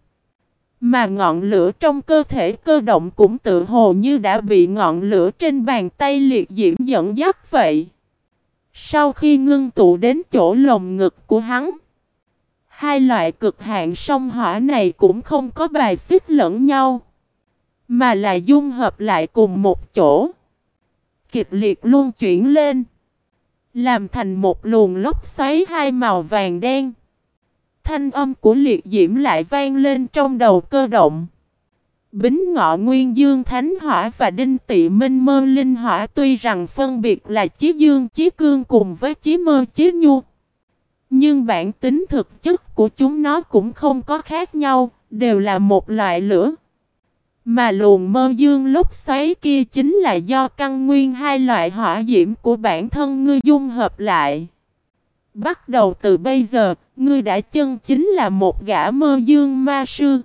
Mà ngọn lửa trong cơ thể cơ động cũng tự hồ như đã bị ngọn lửa trên bàn tay liệt diễm dẫn dắt vậy. Sau khi ngưng tụ đến chỗ lồng ngực của hắn, hai loại cực hạn sông hỏa này cũng không có bài xích lẫn nhau, mà là dung hợp lại cùng một chỗ. Kịch liệt luôn chuyển lên, làm thành một luồng lốc xoáy hai màu vàng đen. Thanh âm của liệt diễm lại vang lên trong đầu cơ động. Bính ngọ nguyên dương thánh hỏa và đinh tị minh mơ linh hỏa tuy rằng phân biệt là chí dương chí cương cùng với chí mơ chí nhu. Nhưng bản tính thực chất của chúng nó cũng không có khác nhau, đều là một loại lửa. Mà luồng mơ dương lúc xoáy kia chính là do căn nguyên hai loại hỏa diễm của bản thân ngươi dung hợp lại. Bắt đầu từ bây giờ, ngươi đã chân chính là một gã mơ dương ma sư.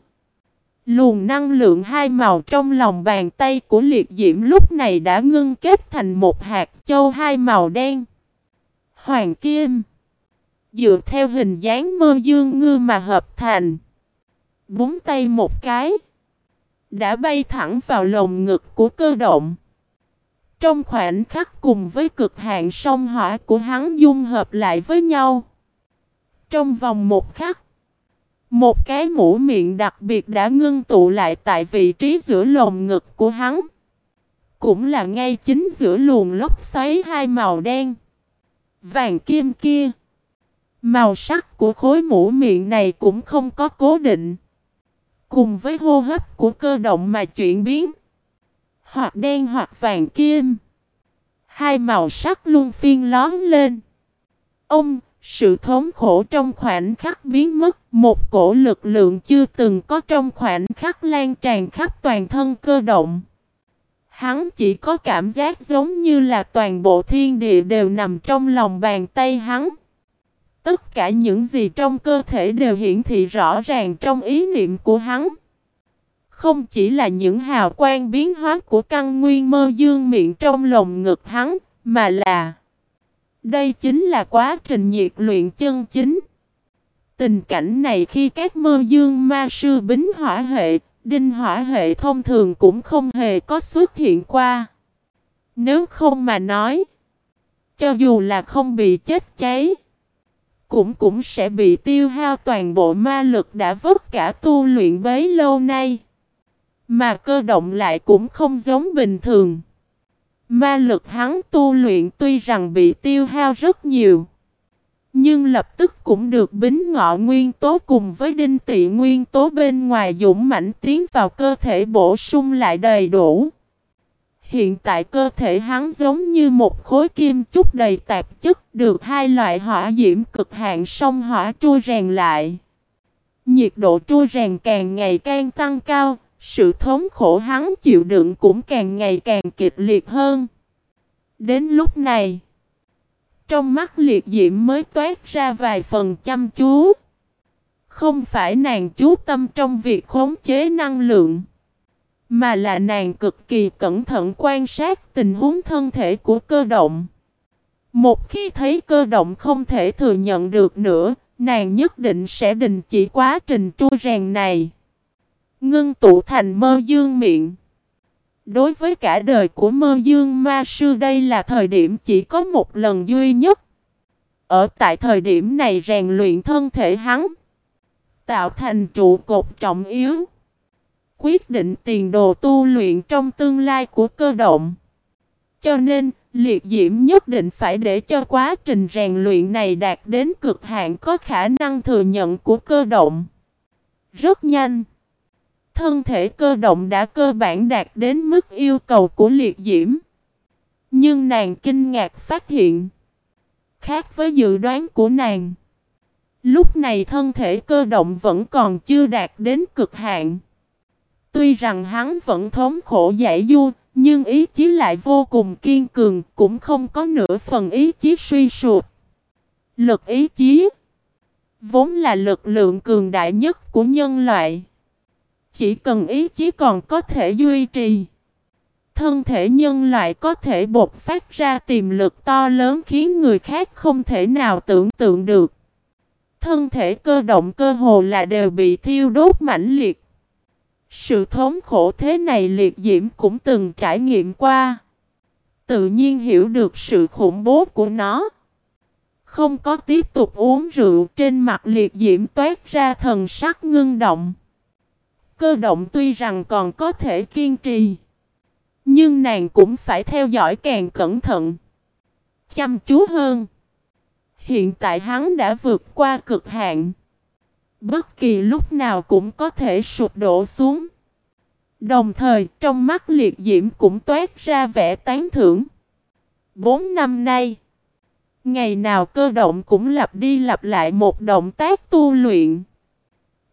Luồng năng lượng hai màu trong lòng bàn tay của liệt diễm lúc này đã ngưng kết thành một hạt châu hai màu đen. Hoàng kim. Dựa theo hình dáng mơ dương ngư mà hợp thành. Búng tay một cái. Đã bay thẳng vào lồng ngực của cơ động. Trong khoảnh khắc cùng với cực hạn sông hỏa của hắn dung hợp lại với nhau. Trong vòng một khắc, một cái mũ miệng đặc biệt đã ngưng tụ lại tại vị trí giữa lồng ngực của hắn. Cũng là ngay chính giữa luồng lốc xoáy hai màu đen. Vàng kim kia. Màu sắc của khối mũ miệng này cũng không có cố định. Cùng với hô hấp của cơ động mà chuyển biến hoặc đen hoặc vàng kim. Hai màu sắc luôn phiên lón lên. Ông, sự thống khổ trong khoảnh khắc biến mất, một cổ lực lượng chưa từng có trong khoảnh khắc lan tràn khắp toàn thân cơ động. Hắn chỉ có cảm giác giống như là toàn bộ thiên địa đều nằm trong lòng bàn tay hắn. Tất cả những gì trong cơ thể đều hiển thị rõ ràng trong ý niệm của hắn. Không chỉ là những hào quang biến hóa của căn nguyên mơ dương miệng trong lồng ngực hắn, mà là Đây chính là quá trình nhiệt luyện chân chính. Tình cảnh này khi các mơ dương ma sư bính hỏa hệ, đinh hỏa hệ thông thường cũng không hề có xuất hiện qua. Nếu không mà nói, cho dù là không bị chết cháy, cũng cũng sẽ bị tiêu hao toàn bộ ma lực đã vất cả tu luyện bấy lâu nay. Mà cơ động lại cũng không giống bình thường. Ma lực hắn tu luyện tuy rằng bị tiêu hao rất nhiều. Nhưng lập tức cũng được bính ngọ nguyên tố cùng với đinh tị nguyên tố bên ngoài dũng mãnh tiến vào cơ thể bổ sung lại đầy đủ. Hiện tại cơ thể hắn giống như một khối kim chúc đầy tạp chất được hai loại hỏa diễm cực hạn sông hỏa trôi rèn lại. Nhiệt độ trôi rèn càng ngày càng tăng cao, sự thống khổ hắn chịu đựng cũng càng ngày càng kịch liệt hơn. Đến lúc này, trong mắt liệt diễm mới toát ra vài phần chăm chú. Không phải nàng chú tâm trong việc khống chế năng lượng, mà là nàng cực kỳ cẩn thận quan sát tình huống thân thể của cơ động. Một khi thấy cơ động không thể thừa nhận được nữa, nàng nhất định sẽ đình chỉ quá trình trôi rèn này. Ngưng tụ thành mơ dương miệng. Đối với cả đời của mơ dương ma sư đây là thời điểm chỉ có một lần duy nhất. Ở tại thời điểm này rèn luyện thân thể hắn. Tạo thành trụ cột trọng yếu. Quyết định tiền đồ tu luyện trong tương lai của cơ động. Cho nên, liệt diễm nhất định phải để cho quá trình rèn luyện này đạt đến cực hạn có khả năng thừa nhận của cơ động. Rất nhanh thân thể cơ động đã cơ bản đạt đến mức yêu cầu của liệt diễm. Nhưng nàng kinh ngạc phát hiện. Khác với dự đoán của nàng. Lúc này thân thể cơ động vẫn còn chưa đạt đến cực hạn. Tuy rằng hắn vẫn thống khổ giải du, nhưng ý chí lại vô cùng kiên cường, cũng không có nửa phần ý chí suy sụp. Lực ý chí vốn là lực lượng cường đại nhất của nhân loại. Chỉ cần ý chí còn có thể duy trì, thân thể nhân loại có thể bộc phát ra tiềm lực to lớn khiến người khác không thể nào tưởng tượng được. Thân thể cơ động cơ hồ là đều bị thiêu đốt mãnh liệt. Sự thống khổ thế này liệt diễm cũng từng trải nghiệm qua. Tự nhiên hiểu được sự khủng bố của nó. Không có tiếp tục uống rượu trên mặt liệt diễm toát ra thần sắc ngưng động. Cơ động tuy rằng còn có thể kiên trì. Nhưng nàng cũng phải theo dõi càng cẩn thận. Chăm chú hơn. Hiện tại hắn đã vượt qua cực hạn. Bất kỳ lúc nào cũng có thể sụp đổ xuống. Đồng thời trong mắt liệt diễm cũng toát ra vẻ tán thưởng. Bốn năm nay, ngày nào cơ động cũng lặp đi lặp lại một động tác tu luyện.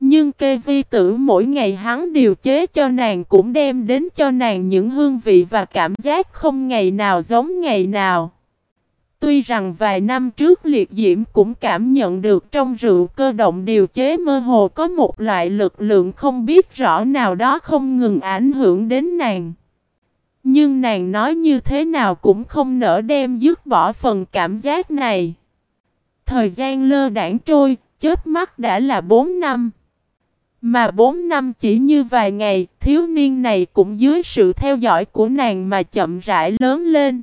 Nhưng kê vi tử mỗi ngày hắn điều chế cho nàng cũng đem đến cho nàng những hương vị và cảm giác không ngày nào giống ngày nào. Tuy rằng vài năm trước liệt diễm cũng cảm nhận được trong rượu cơ động điều chế mơ hồ có một loại lực lượng không biết rõ nào đó không ngừng ảnh hưởng đến nàng. Nhưng nàng nói như thế nào cũng không nỡ đem dứt bỏ phần cảm giác này. Thời gian lơ đảng trôi, chết mắt đã là 4 năm. Mà 4 năm chỉ như vài ngày, thiếu niên này cũng dưới sự theo dõi của nàng mà chậm rãi lớn lên.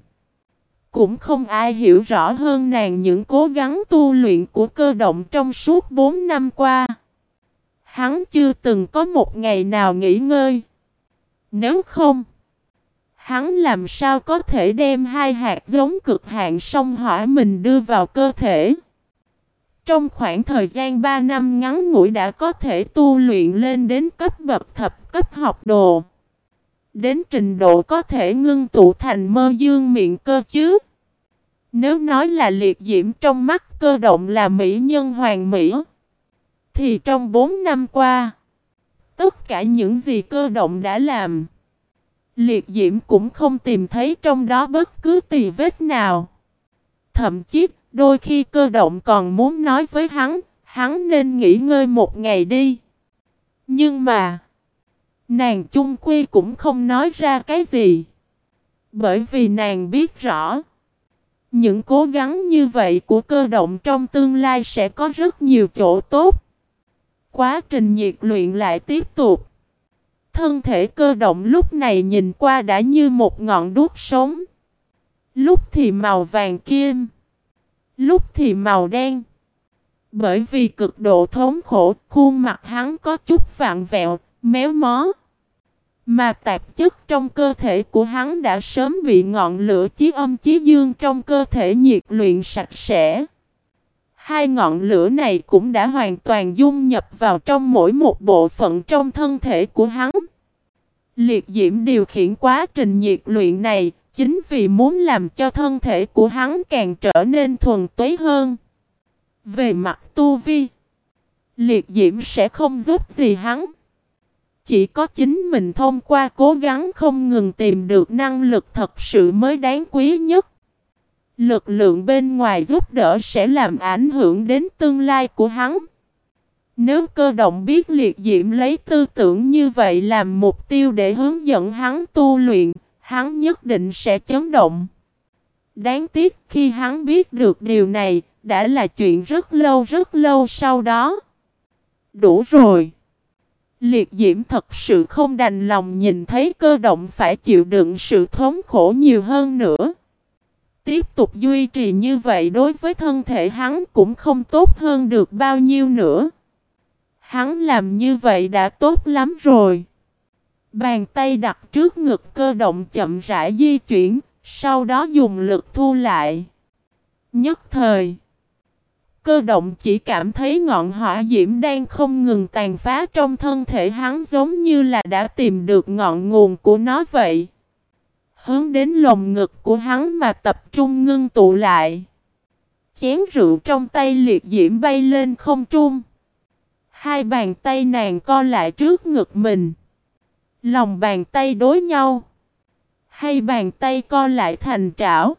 Cũng không ai hiểu rõ hơn nàng những cố gắng tu luyện của cơ động trong suốt 4 năm qua. Hắn chưa từng có một ngày nào nghỉ ngơi. Nếu không, hắn làm sao có thể đem hai hạt giống cực hạn sông hỏa mình đưa vào cơ thể. Trong khoảng thời gian 3 năm ngắn ngủi đã có thể tu luyện lên đến cấp bậc thập cấp học đồ. Đến trình độ có thể ngưng tụ thành mơ dương miệng cơ chứ. Nếu nói là liệt diễm trong mắt cơ động là mỹ nhân hoàng mỹ. Thì trong 4 năm qua, tất cả những gì cơ động đã làm, liệt diễm cũng không tìm thấy trong đó bất cứ tì vết nào. Thậm chí, đôi khi cơ động còn muốn nói với hắn, hắn nên nghỉ ngơi một ngày đi. Nhưng mà, nàng chung quy cũng không nói ra cái gì. Bởi vì nàng biết rõ, những cố gắng như vậy của cơ động trong tương lai sẽ có rất nhiều chỗ tốt. Quá trình nhiệt luyện lại tiếp tục. Thân thể cơ động lúc này nhìn qua đã như một ngọn đuốc sống. Lúc thì màu vàng kim. Lúc thì màu đen. Bởi vì cực độ thống khổ, khuôn mặt hắn có chút vạn vẹo, méo mó. Mà tạp chất trong cơ thể của hắn đã sớm bị ngọn lửa chí âm chí dương trong cơ thể nhiệt luyện sạch sẽ. Hai ngọn lửa này cũng đã hoàn toàn dung nhập vào trong mỗi một bộ phận trong thân thể của hắn. Liệt diễm điều khiển quá trình nhiệt luyện này, chính vì muốn làm cho thân thể của hắn càng trở nên thuần túy hơn. Về mặt tu vi, liệt diễm sẽ không giúp gì hắn. Chỉ có chính mình thông qua cố gắng không ngừng tìm được năng lực thật sự mới đáng quý nhất. Lực lượng bên ngoài giúp đỡ sẽ làm ảnh hưởng đến tương lai của hắn. Nếu cơ động biết liệt diễm lấy tư tưởng như vậy làm mục tiêu để hướng dẫn hắn tu luyện, hắn nhất định sẽ chấn động. Đáng tiếc khi hắn biết được điều này, đã là chuyện rất lâu rất lâu sau đó. Đủ rồi. Liệt diễm thật sự không đành lòng nhìn thấy cơ động phải chịu đựng sự thống khổ nhiều hơn nữa. Tiếp tục duy trì như vậy đối với thân thể hắn cũng không tốt hơn được bao nhiêu nữa. Hắn làm như vậy đã tốt lắm rồi. Bàn tay đặt trước ngực cơ động chậm rãi di chuyển, sau đó dùng lực thu lại. Nhất thời, cơ động chỉ cảm thấy ngọn hỏa diễm đang không ngừng tàn phá trong thân thể hắn giống như là đã tìm được ngọn nguồn của nó vậy. Hướng đến lồng ngực của hắn mà tập trung ngưng tụ lại. chén rượu trong tay liệt diễm bay lên không trung. Hai bàn tay nàng co lại trước ngực mình. Lòng bàn tay đối nhau. Hai bàn tay co lại thành trảo.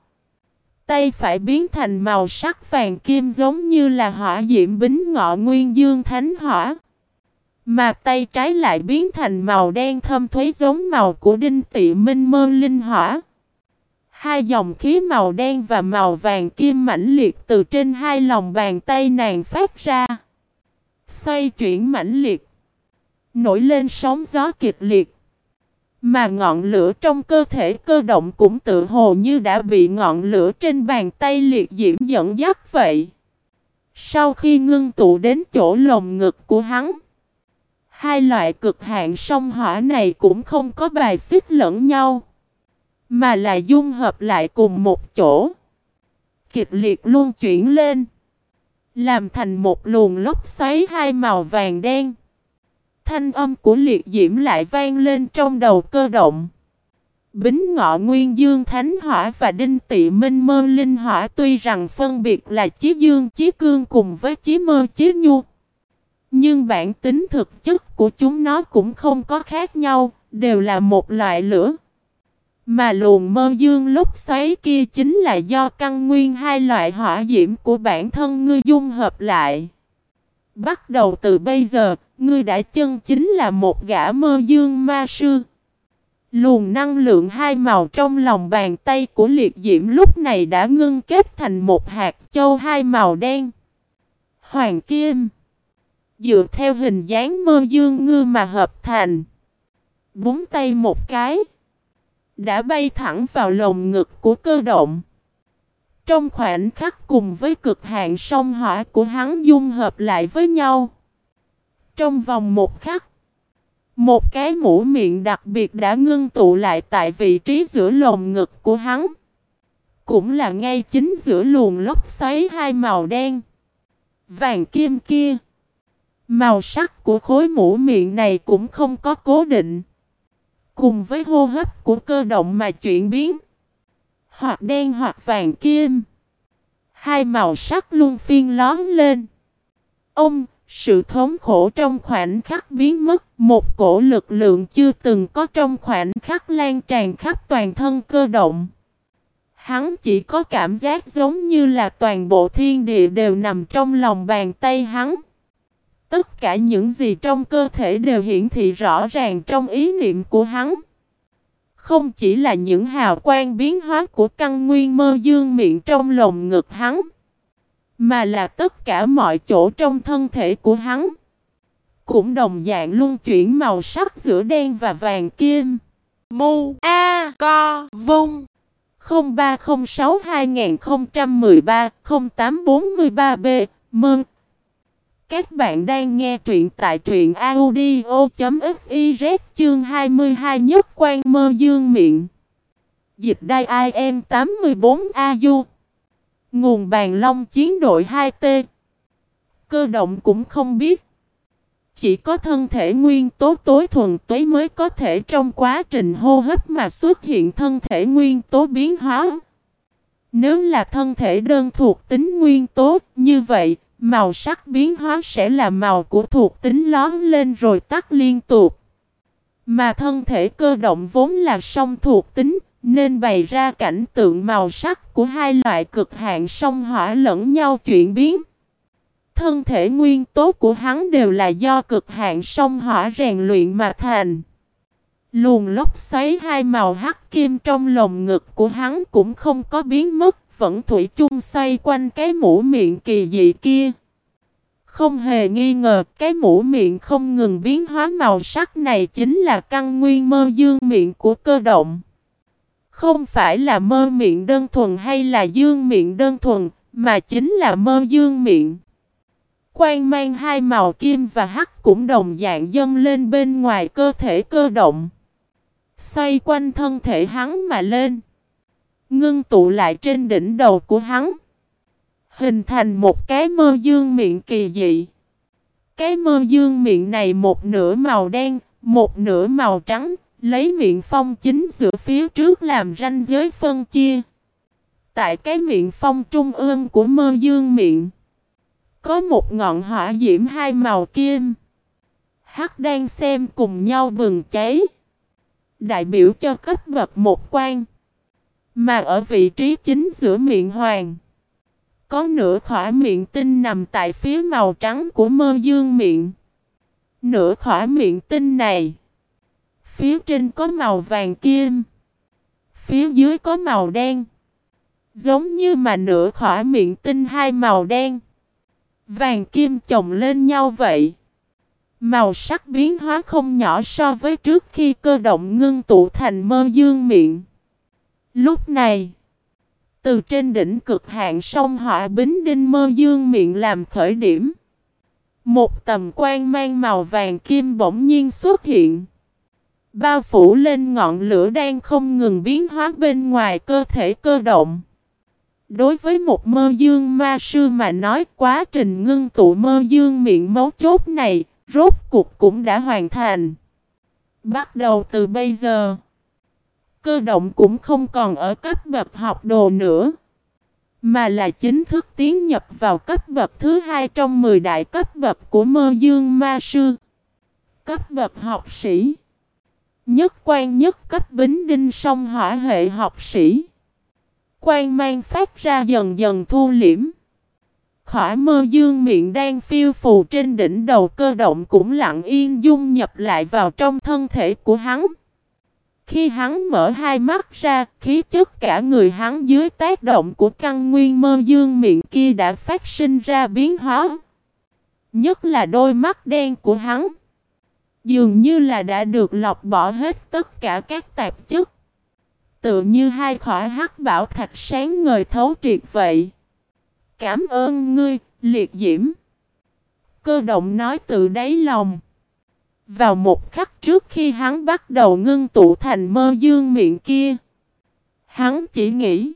Tay phải biến thành màu sắc vàng kim giống như là hỏa diễm bính ngọ nguyên dương thánh hỏa. Mà tay trái lại biến thành màu đen thâm thuế giống màu của đinh tị minh mơ linh hỏa. Hai dòng khí màu đen và màu vàng kim mãnh liệt từ trên hai lòng bàn tay nàng phát ra. Xoay chuyển mãnh liệt. Nổi lên sóng gió kịch liệt. Mà ngọn lửa trong cơ thể cơ động cũng tự hồ như đã bị ngọn lửa trên bàn tay liệt diễm dẫn dắt vậy. Sau khi ngưng tụ đến chỗ lồng ngực của hắn, hai loại cực hạn sông hỏa này cũng không có bài xích lẫn nhau, mà là dung hợp lại cùng một chỗ. Kịch liệt luôn chuyển lên, làm thành một luồng lốc xoáy hai màu vàng đen. Thanh âm của liệt diễm lại vang lên trong đầu cơ động. Bính ngọ nguyên dương thánh hỏa và đinh tị minh mơ linh hỏa tuy rằng phân biệt là chí dương chí cương cùng với chí mơ chí nhu. Nhưng bản tính thực chất của chúng nó cũng không có khác nhau, đều là một loại lửa. Mà luồng mơ dương lúc xoáy kia chính là do căn nguyên hai loại hỏa diễm của bản thân ngươi dung hợp lại. Bắt đầu từ bây giờ, ngươi đã chân chính là một gã mơ dương ma sư. Luồng năng lượng hai màu trong lòng bàn tay của liệt diễm lúc này đã ngưng kết thành một hạt châu hai màu đen. Hoàng kim. Dựa theo hình dáng mơ dương ngư mà hợp thành. Búng tay một cái. Đã bay thẳng vào lồng ngực của cơ động. Trong khoảnh khắc cùng với cực hạn sông hỏa của hắn dung hợp lại với nhau. Trong vòng một khắc, một cái mũ miệng đặc biệt đã ngưng tụ lại tại vị trí giữa lồng ngực của hắn. Cũng là ngay chính giữa luồng lốc xoáy hai màu đen. Vàng kim kia. Màu sắc của khối mũ miệng này cũng không có cố định. Cùng với hô hấp của cơ động mà chuyển biến. Hoặc đen hoặc vàng kim. Hai màu sắc luôn phiên lón lên. Ông, sự thống khổ trong khoảnh khắc biến mất, một cổ lực lượng chưa từng có trong khoảnh khắc lan tràn khắp toàn thân cơ động. Hắn chỉ có cảm giác giống như là toàn bộ thiên địa đều nằm trong lòng bàn tay hắn. Tất cả những gì trong cơ thể đều hiển thị rõ ràng trong ý niệm của hắn. Không chỉ là những hào quang biến hóa của căn nguyên mơ dương miệng trong lồng ngực hắn. Mà là tất cả mọi chỗ trong thân thể của hắn. Cũng đồng dạng luôn chuyển màu sắc giữa đen và vàng kim. Mu, A, Co, Vung 0306 2013 0843 B Mừng Các bạn đang nghe truyện tại truyện audio.fiz chương 22 nhất quan mơ dương miệng Dịch đai IM 84 AU Nguồn bàn long chiến đội 2T Cơ động cũng không biết. Chỉ có thân thể nguyên tố tối thuần túy mới có thể trong quá trình hô hấp mà xuất hiện thân thể nguyên tố biến hóa. Nếu là thân thể đơn thuộc tính nguyên tố, như vậy, Màu sắc biến hóa sẽ là màu của thuộc tính lón lên rồi tắt liên tục. Mà thân thể cơ động vốn là song thuộc tính nên bày ra cảnh tượng màu sắc của hai loại cực hạn sông hỏa lẫn nhau chuyển biến. Thân thể nguyên tố của hắn đều là do cực hạn sông hỏa rèn luyện mà thành. Luồng lốc xoáy hai màu hắc kim trong lồng ngực của hắn cũng không có biến mất, vẫn thủy chung xoay quanh cái mũ miệng kỳ dị kia. Không hề nghi ngờ, cái mũ miệng không ngừng biến hóa màu sắc này chính là căn nguyên mơ dương miệng của cơ động. Không phải là mơ miệng đơn thuần hay là dương miệng đơn thuần, mà chính là mơ dương miệng. Quang mang hai màu kim và hắc cũng đồng dạng dâng lên bên ngoài cơ thể cơ động. Xoay quanh thân thể hắn mà lên. Ngưng tụ lại trên đỉnh đầu của hắn. Hình thành một cái mơ dương miệng kỳ dị. Cái mơ dương miệng này một nửa màu đen, một nửa màu trắng, Lấy miệng phong chính giữa phía trước làm ranh giới phân chia. Tại cái miệng phong trung ương của mơ dương miệng. Có một ngọn hỏa diễm hai màu kim. Hắc đang xem cùng nhau bừng cháy. Đại biểu cho cấp bậc một quan. Mà ở vị trí chính giữa miệng hoàng. Có nửa khỏa miệng tinh nằm tại phía màu trắng của mơ dương miệng. Nửa khỏa miệng tinh này. Phía trên có màu vàng kim. Phía dưới có màu đen. Giống như mà nửa khỏa miệng tinh hai màu đen. Vàng kim chồng lên nhau vậy. Màu sắc biến hóa không nhỏ so với trước khi cơ động ngưng tụ thành mơ dương miệng. Lúc này, từ trên đỉnh cực hạn sông hỏa bính đinh mơ dương miệng làm khởi điểm. Một tầm quan mang màu vàng kim bỗng nhiên xuất hiện. Bao phủ lên ngọn lửa đang không ngừng biến hóa bên ngoài cơ thể cơ động. Đối với một mơ dương ma sư mà nói quá trình ngưng tụ mơ dương miệng mấu chốt này, rốt cuộc cũng đã hoàn thành. Bắt đầu từ bây giờ, cơ động cũng không còn ở cấp bậc học đồ nữa, mà là chính thức tiến nhập vào cấp bậc thứ hai trong 10 đại cấp bậc của mơ dương ma sư. Cấp bậc học sĩ Nhất quan nhất cấp bính đinh song hỏa hệ học sĩ Quan mang phát ra dần dần thu liễm Khỏi mơ dương miệng đang phiêu phù trên đỉnh đầu cơ động cũng lặng yên dung nhập lại vào trong thân thể của hắn. Khi hắn mở hai mắt ra, khí chất cả người hắn dưới tác động của căn nguyên mơ dương miệng kia đã phát sinh ra biến hóa. Nhất là đôi mắt đen của hắn. Dường như là đã được lọc bỏ hết tất cả các tạp chất. Tựa như hai khỏa hắc bảo thạch sáng ngời thấu triệt vậy. Cảm ơn ngươi, liệt diễm. Cơ động nói từ đáy lòng. Vào một khắc trước khi hắn bắt đầu ngưng tụ thành mơ dương miệng kia. Hắn chỉ nghĩ.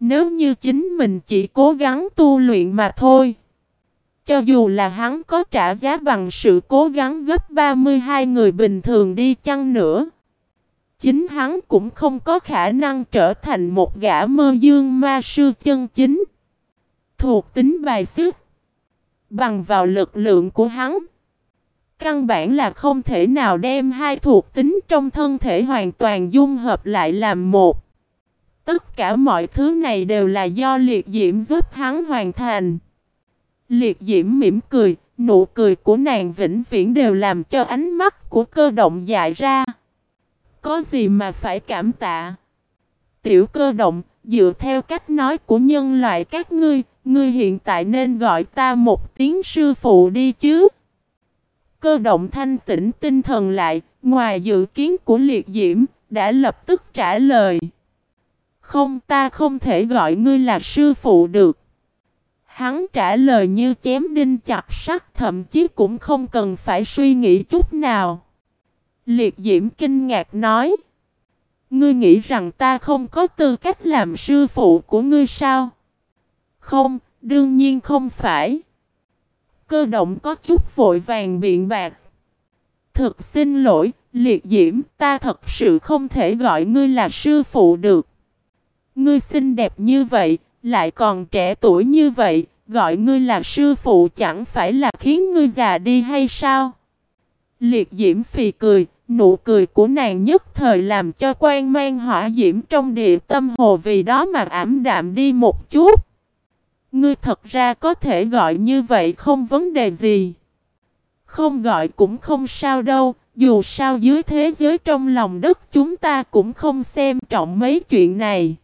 Nếu như chính mình chỉ cố gắng tu luyện mà thôi. Cho dù là hắn có trả giá bằng sự cố gắng gấp 32 người bình thường đi chăng nữa. Chính hắn cũng không có khả năng trở thành một gã mơ dương ma sư chân chính. Thuộc tính bài xích. Bằng vào lực lượng của hắn. Căn bản là không thể nào đem hai thuộc tính trong thân thể hoàn toàn dung hợp lại làm một. Tất cả mọi thứ này đều là do liệt diễm giúp hắn hoàn thành. Liệt diễm mỉm cười, nụ cười của nàng vĩnh viễn đều làm cho ánh mắt của cơ động dại ra. Có gì mà phải cảm tạ? Tiểu cơ động, dựa theo cách nói của nhân loại các ngươi, ngươi hiện tại nên gọi ta một tiếng sư phụ đi chứ. Cơ động thanh tĩnh tinh thần lại, ngoài dự kiến của liệt diễm, đã lập tức trả lời. Không ta không thể gọi ngươi là sư phụ được. Hắn trả lời như chém đinh chặt sắt thậm chí cũng không cần phải suy nghĩ chút nào. Liệt diễm kinh ngạc nói. Ngươi nghĩ rằng ta không có tư cách làm sư phụ của ngươi sao? Không, đương nhiên không phải. Cơ động có chút vội vàng biện bạc. Thực xin lỗi, liệt diễm, ta thật sự không thể gọi ngươi là sư phụ được. Ngươi xinh đẹp như vậy, lại còn trẻ tuổi như vậy, gọi ngươi là sư phụ chẳng phải là khiến ngươi già đi hay sao? Liệt diễm phì cười, nụ cười của nàng nhất thời làm cho quan mang hỏa diễm trong địa tâm hồ vì đó mà ảm đạm đi một chút. Ngươi thật ra có thể gọi như vậy không vấn đề gì. Không gọi cũng không sao đâu, dù sao dưới thế giới trong lòng đất chúng ta cũng không xem trọng mấy chuyện này.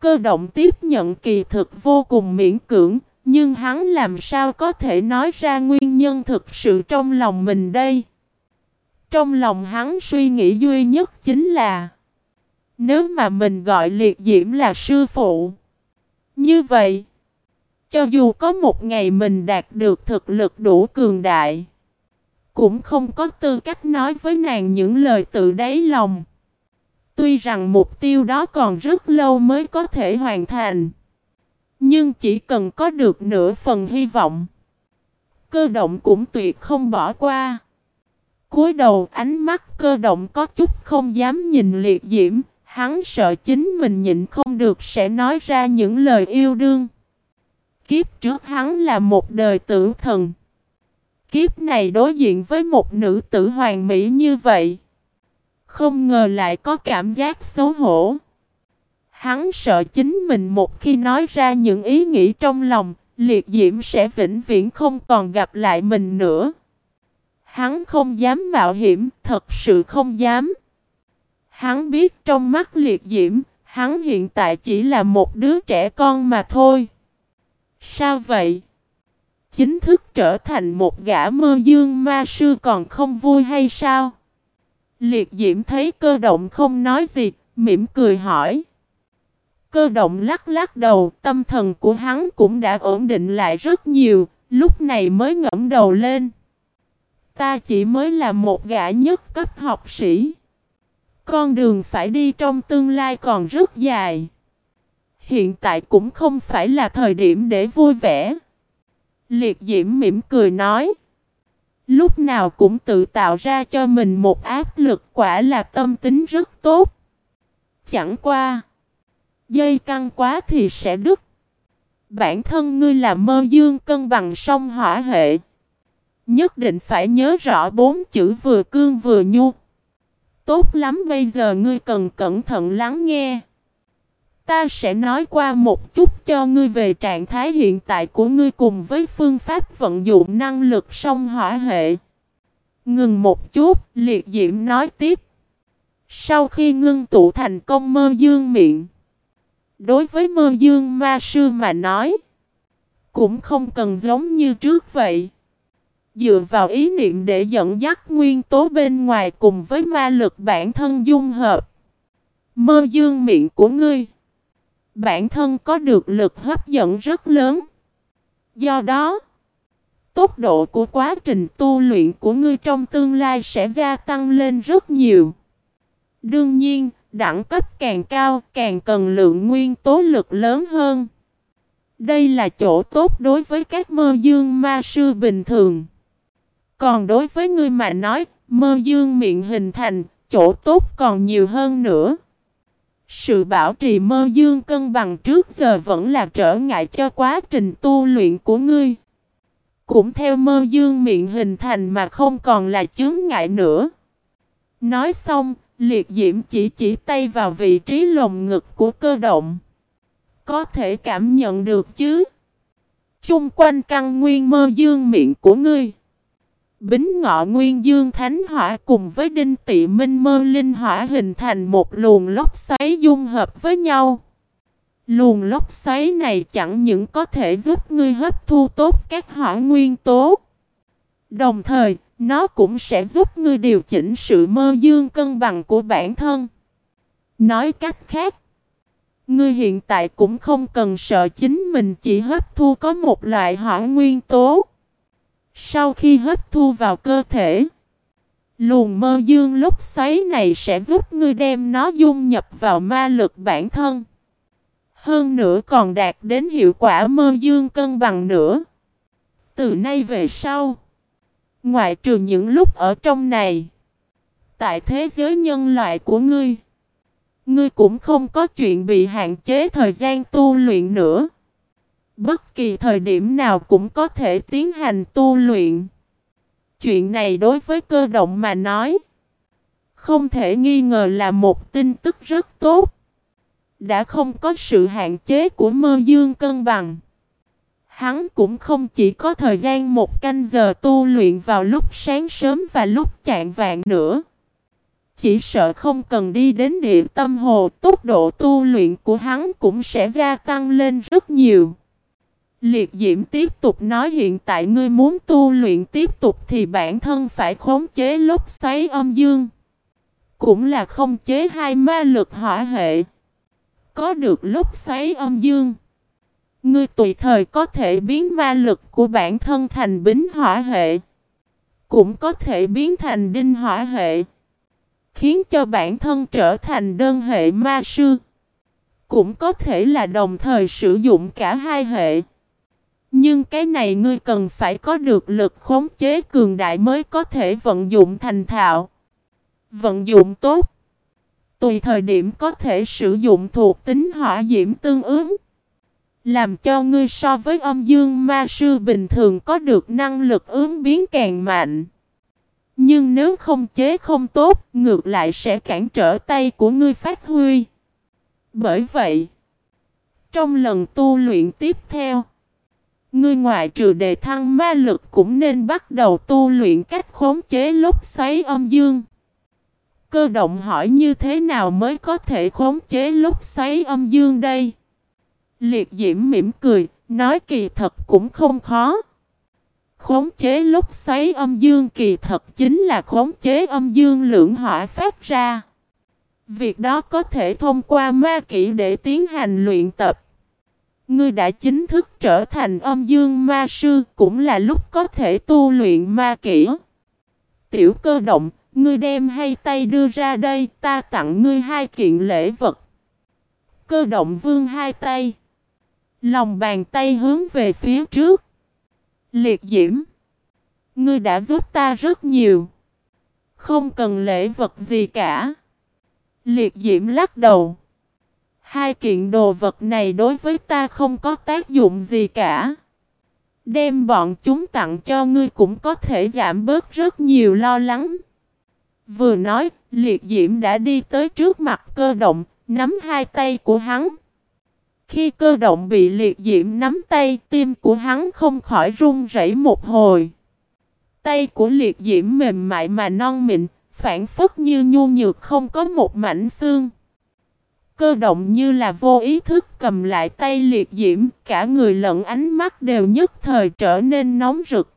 Cơ động tiếp nhận kỳ thực vô cùng miễn cưỡng, nhưng hắn làm sao có thể nói ra nguyên nhân thực sự trong lòng mình đây? Trong lòng hắn suy nghĩ duy nhất chính là Nếu mà mình gọi liệt diễm là sư phụ Như vậy Cho dù có một ngày mình đạt được thực lực đủ cường đại Cũng không có tư cách nói với nàng những lời tự đáy lòng Tuy rằng mục tiêu đó còn rất lâu mới có thể hoàn thành Nhưng chỉ cần có được nửa phần hy vọng Cơ động cũng tuyệt không bỏ qua cúi đầu ánh mắt cơ động có chút không dám nhìn liệt diễm, Hắn sợ chính mình nhịn không được sẽ nói ra những lời yêu đương. Kiếp trước hắn là một đời tử thần. Kiếp này đối diện với một nữ tử hoàng mỹ như vậy. Không ngờ lại có cảm giác xấu hổ. Hắn sợ chính mình một khi nói ra những ý nghĩ trong lòng, liệt diễm sẽ vĩnh viễn không còn gặp lại mình nữa. Hắn không dám mạo hiểm, thật sự không dám. Hắn biết trong mắt liệt diễm, hắn hiện tại chỉ là một đứa trẻ con mà thôi. Sao vậy? Chính thức trở thành một gã mơ dương ma sư còn không vui hay sao? Liệt diễm thấy cơ động không nói gì, mỉm cười hỏi. Cơ động lắc lắc đầu, tâm thần của hắn cũng đã ổn định lại rất nhiều, lúc này mới ngẫm đầu lên. Ta chỉ mới là một gã nhất cấp học sĩ. Con đường phải đi trong tương lai còn rất dài. Hiện tại cũng không phải là thời điểm để vui vẻ. Liệt diễm mỉm cười nói. Lúc nào cũng tự tạo ra cho mình một áp lực quả là tâm tính rất tốt. Chẳng qua. Dây căng quá thì sẽ đứt. Bản thân ngươi là mơ dương cân bằng song hỏa hệ. Nhất định phải nhớ rõ bốn chữ vừa cương vừa nhu. Tốt lắm bây giờ ngươi cần cẩn thận lắng nghe. Ta sẽ nói qua một chút cho ngươi về trạng thái hiện tại của ngươi cùng với phương pháp vận dụng năng lực song hỏa hệ. Ngừng một chút, liệt diễm nói tiếp. Sau khi ngưng tụ thành công mơ dương miệng. Đối với mơ dương ma sư mà nói. Cũng không cần giống như trước vậy. Dựa vào ý niệm để dẫn dắt nguyên tố bên ngoài cùng với ma lực bản thân dung hợp. Mơ dương miệng của ngươi. Bản thân có được lực hấp dẫn rất lớn. Do đó, tốc độ của quá trình tu luyện của ngươi trong tương lai sẽ gia tăng lên rất nhiều. Đương nhiên, đẳng cấp càng cao càng cần lượng nguyên tố lực lớn hơn. Đây là chỗ tốt đối với các mơ dương ma sư bình thường. Còn đối với ngươi mà nói, mơ dương miệng hình thành, chỗ tốt còn nhiều hơn nữa. Sự bảo trì mơ dương cân bằng trước giờ vẫn là trở ngại cho quá trình tu luyện của ngươi. Cũng theo mơ dương miệng hình thành mà không còn là chướng ngại nữa. Nói xong, liệt diễm chỉ chỉ tay vào vị trí lồng ngực của cơ động. Có thể cảm nhận được chứ? Chung quanh căn nguyên mơ dương miệng của ngươi. Bính ngọ nguyên dương thánh hỏa cùng với đinh tị minh mơ linh hỏa hình thành một luồng lốc xoáy dung hợp với nhau. Luồng lốc xoáy này chẳng những có thể giúp ngươi hấp thu tốt các hỏa nguyên tố. Đồng thời, nó cũng sẽ giúp ngươi điều chỉnh sự mơ dương cân bằng của bản thân. Nói cách khác, ngươi hiện tại cũng không cần sợ chính mình chỉ hấp thu có một loại hỏa nguyên tố. Sau khi hấp thu vào cơ thể, luồng mơ dương lúc xoáy này sẽ giúp ngươi đem nó dung nhập vào ma lực bản thân. Hơn nữa còn đạt đến hiệu quả mơ dương cân bằng nữa. Từ nay về sau, ngoại trừ những lúc ở trong này, tại thế giới nhân loại của ngươi, ngươi cũng không có chuyện bị hạn chế thời gian tu luyện nữa. Bất kỳ thời điểm nào cũng có thể tiến hành tu luyện. Chuyện này đối với cơ động mà nói, không thể nghi ngờ là một tin tức rất tốt. Đã không có sự hạn chế của mơ dương cân bằng. Hắn cũng không chỉ có thời gian một canh giờ tu luyện vào lúc sáng sớm và lúc chạng vạn nữa. Chỉ sợ không cần đi đến địa tâm hồ, tốc độ tu luyện của hắn cũng sẽ gia tăng lên rất nhiều. Liệt diễm tiếp tục nói hiện tại ngươi muốn tu luyện tiếp tục thì bản thân phải khống chế lốc xoáy âm dương. Cũng là khống chế hai ma lực hỏa hệ. Có được lốc xoáy âm dương. Ngươi tùy thời có thể biến ma lực của bản thân thành bính hỏa hệ. Cũng có thể biến thành đinh hỏa hệ. Khiến cho bản thân trở thành đơn hệ ma sư. Cũng có thể là đồng thời sử dụng cả hai hệ. Nhưng cái này ngươi cần phải có được lực khống chế cường đại mới có thể vận dụng thành thạo. Vận dụng tốt. Tùy thời điểm có thể sử dụng thuộc tính hỏa diễm tương ứng. Làm cho ngươi so với âm dương ma sư bình thường có được năng lực ứng biến càng mạnh. Nhưng nếu không chế không tốt, ngược lại sẽ cản trở tay của ngươi phát huy. Bởi vậy, trong lần tu luyện tiếp theo, ngươi ngoại trừ đề thăng ma lực cũng nên bắt đầu tu luyện cách khống chế lốc xoáy âm dương. Cơ động hỏi như thế nào mới có thể khống chế lốc xoáy âm dương đây? Liệt diễm mỉm cười, nói kỳ thật cũng không khó. Khống chế lúc xoáy âm dương kỳ thật chính là khống chế âm dương lượng hỏa phát ra. Việc đó có thể thông qua ma kỹ để tiến hành luyện tập. Ngươi đã chính thức trở thành âm dương ma sư cũng là lúc có thể tu luyện ma kỹ. Tiểu cơ động, ngươi đem hai tay đưa ra đây, ta tặng ngươi hai kiện lễ vật. Cơ động vương hai tay. Lòng bàn tay hướng về phía trước. Liệt diễm. Ngươi đã giúp ta rất nhiều. Không cần lễ vật gì cả. Liệt diễm lắc đầu. Hai kiện đồ vật này đối với ta không có tác dụng gì cả. Đem bọn chúng tặng cho ngươi cũng có thể giảm bớt rất nhiều lo lắng. Vừa nói, liệt diễm đã đi tới trước mặt cơ động, nắm hai tay của hắn. Khi cơ động bị liệt diễm nắm tay, tim của hắn không khỏi run rẩy một hồi. Tay của liệt diễm mềm mại mà non mịn, phản phất như nhu nhược không có một mảnh xương. Cơ động như là vô ý thức cầm lại tay liệt diễm, cả người lẫn ánh mắt đều nhất thời trở nên nóng rực.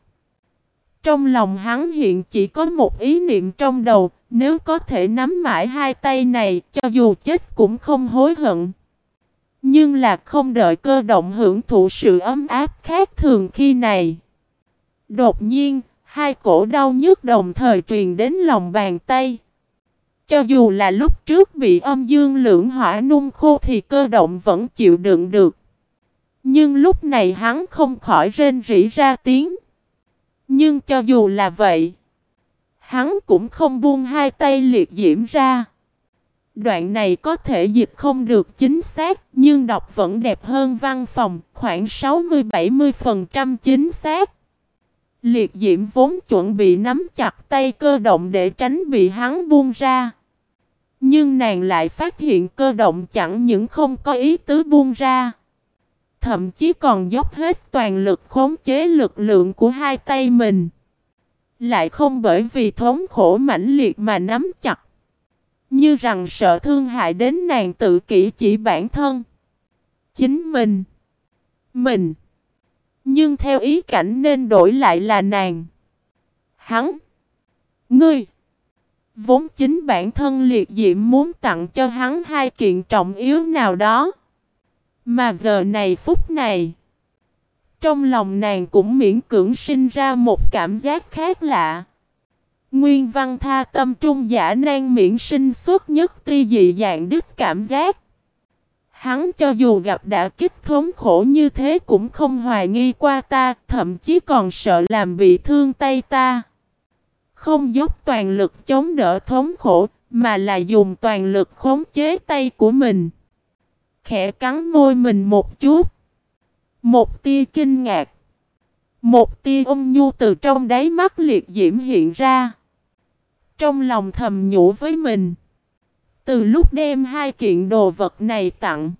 Trong lòng hắn hiện chỉ có một ý niệm trong đầu, nếu có thể nắm mãi hai tay này, cho dù chết cũng không hối hận. Nhưng là không đợi cơ động hưởng thụ sự ấm áp khác thường khi này. Đột nhiên, hai cổ đau nhức đồng thời truyền đến lòng bàn tay. Cho dù là lúc trước bị âm dương lưỡng hỏa nung khô thì cơ động vẫn chịu đựng được. Nhưng lúc này hắn không khỏi rên rỉ ra tiếng. Nhưng cho dù là vậy, hắn cũng không buông hai tay liệt diễm ra. Đoạn này có thể dịch không được chính xác, nhưng đọc vẫn đẹp hơn văn phòng, khoảng 60-70% chính xác. Liệt diễm vốn chuẩn bị nắm chặt tay cơ động để tránh bị hắn buông ra. Nhưng nàng lại phát hiện cơ động chẳng những không có ý tứ buông ra. Thậm chí còn dốc hết toàn lực khống chế lực lượng của hai tay mình. Lại không bởi vì thống khổ mãnh liệt mà nắm chặt. Như rằng sợ thương hại đến nàng tự kỷ chỉ bản thân. Chính mình. Mình. Nhưng theo ý cảnh nên đổi lại là nàng. Hắn. Ngươi. Vốn chính bản thân liệt diệm muốn tặng cho hắn hai kiện trọng yếu nào đó. Mà giờ này phút này. Trong lòng nàng cũng miễn cưỡng sinh ra một cảm giác khác lạ. Nguyên văn tha tâm trung giả nan miễn sinh suốt nhất ti dị dạng đứt cảm giác. Hắn cho dù gặp đã kích thống khổ như thế cũng không hoài nghi qua ta, thậm chí còn sợ làm bị thương tay ta. Không dốc toàn lực chống đỡ thống khổ, mà là dùng toàn lực khống chế tay của mình. Khẽ cắn môi mình một chút. Một tia kinh ngạc. Một tia ôm nhu từ trong đáy mắt liệt diễm hiện ra. Trong lòng thầm nhủ với mình. Từ lúc đem hai kiện đồ vật này tặng.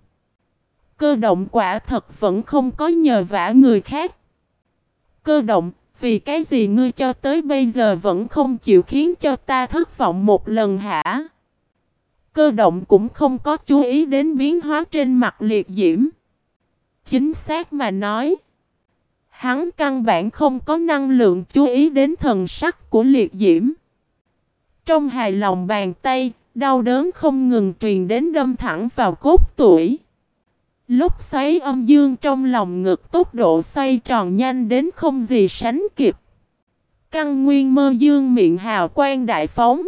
Cơ động quả thật vẫn không có nhờ vả người khác. Cơ động, vì cái gì ngươi cho tới bây giờ vẫn không chịu khiến cho ta thất vọng một lần hả? Cơ động cũng không có chú ý đến biến hóa trên mặt liệt diễm. Chính xác mà nói. Hắn căn bản không có năng lượng chú ý đến thần sắc của liệt diễm. Trong hài lòng bàn tay, đau đớn không ngừng truyền đến đâm thẳng vào cốt tuổi. Lúc xoáy âm dương trong lòng ngực tốc độ xoay tròn nhanh đến không gì sánh kịp. Căn nguyên mơ dương miệng hào quang đại phóng.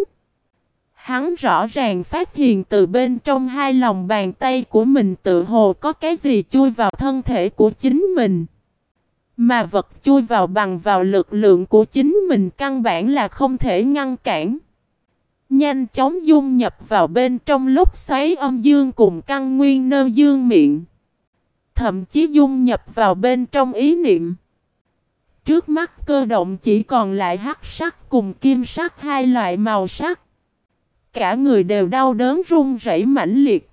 Hắn rõ ràng phát hiện từ bên trong hai lòng bàn tay của mình tự hồ có cái gì chui vào thân thể của chính mình. Mà vật chui vào bằng vào lực lượng của chính mình căn bản là không thể ngăn cản. Nhanh chóng dung nhập vào bên trong lúc xoáy âm dương cùng căn nguyên nơ dương miệng. Thậm chí dung nhập vào bên trong ý niệm. Trước mắt cơ động chỉ còn lại hắc sắc cùng kim sắc hai loại màu sắc. Cả người đều đau đớn run rẩy mãnh liệt.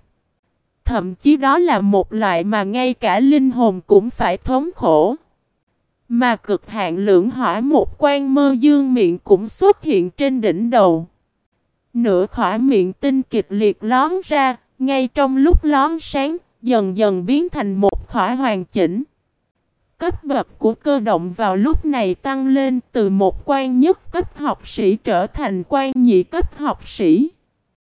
Thậm chí đó là một loại mà ngay cả linh hồn cũng phải thống khổ. Mà cực hạn lưỡng hỏa một quan mơ dương miệng cũng xuất hiện trên đỉnh đầu. Nửa khỏa miệng tinh kịch liệt lón ra, ngay trong lúc lón sáng, dần dần biến thành một khỏa hoàn chỉnh. Cấp bậc của cơ động vào lúc này tăng lên từ một quan nhất cấp học sĩ trở thành quan nhị cấp học sĩ.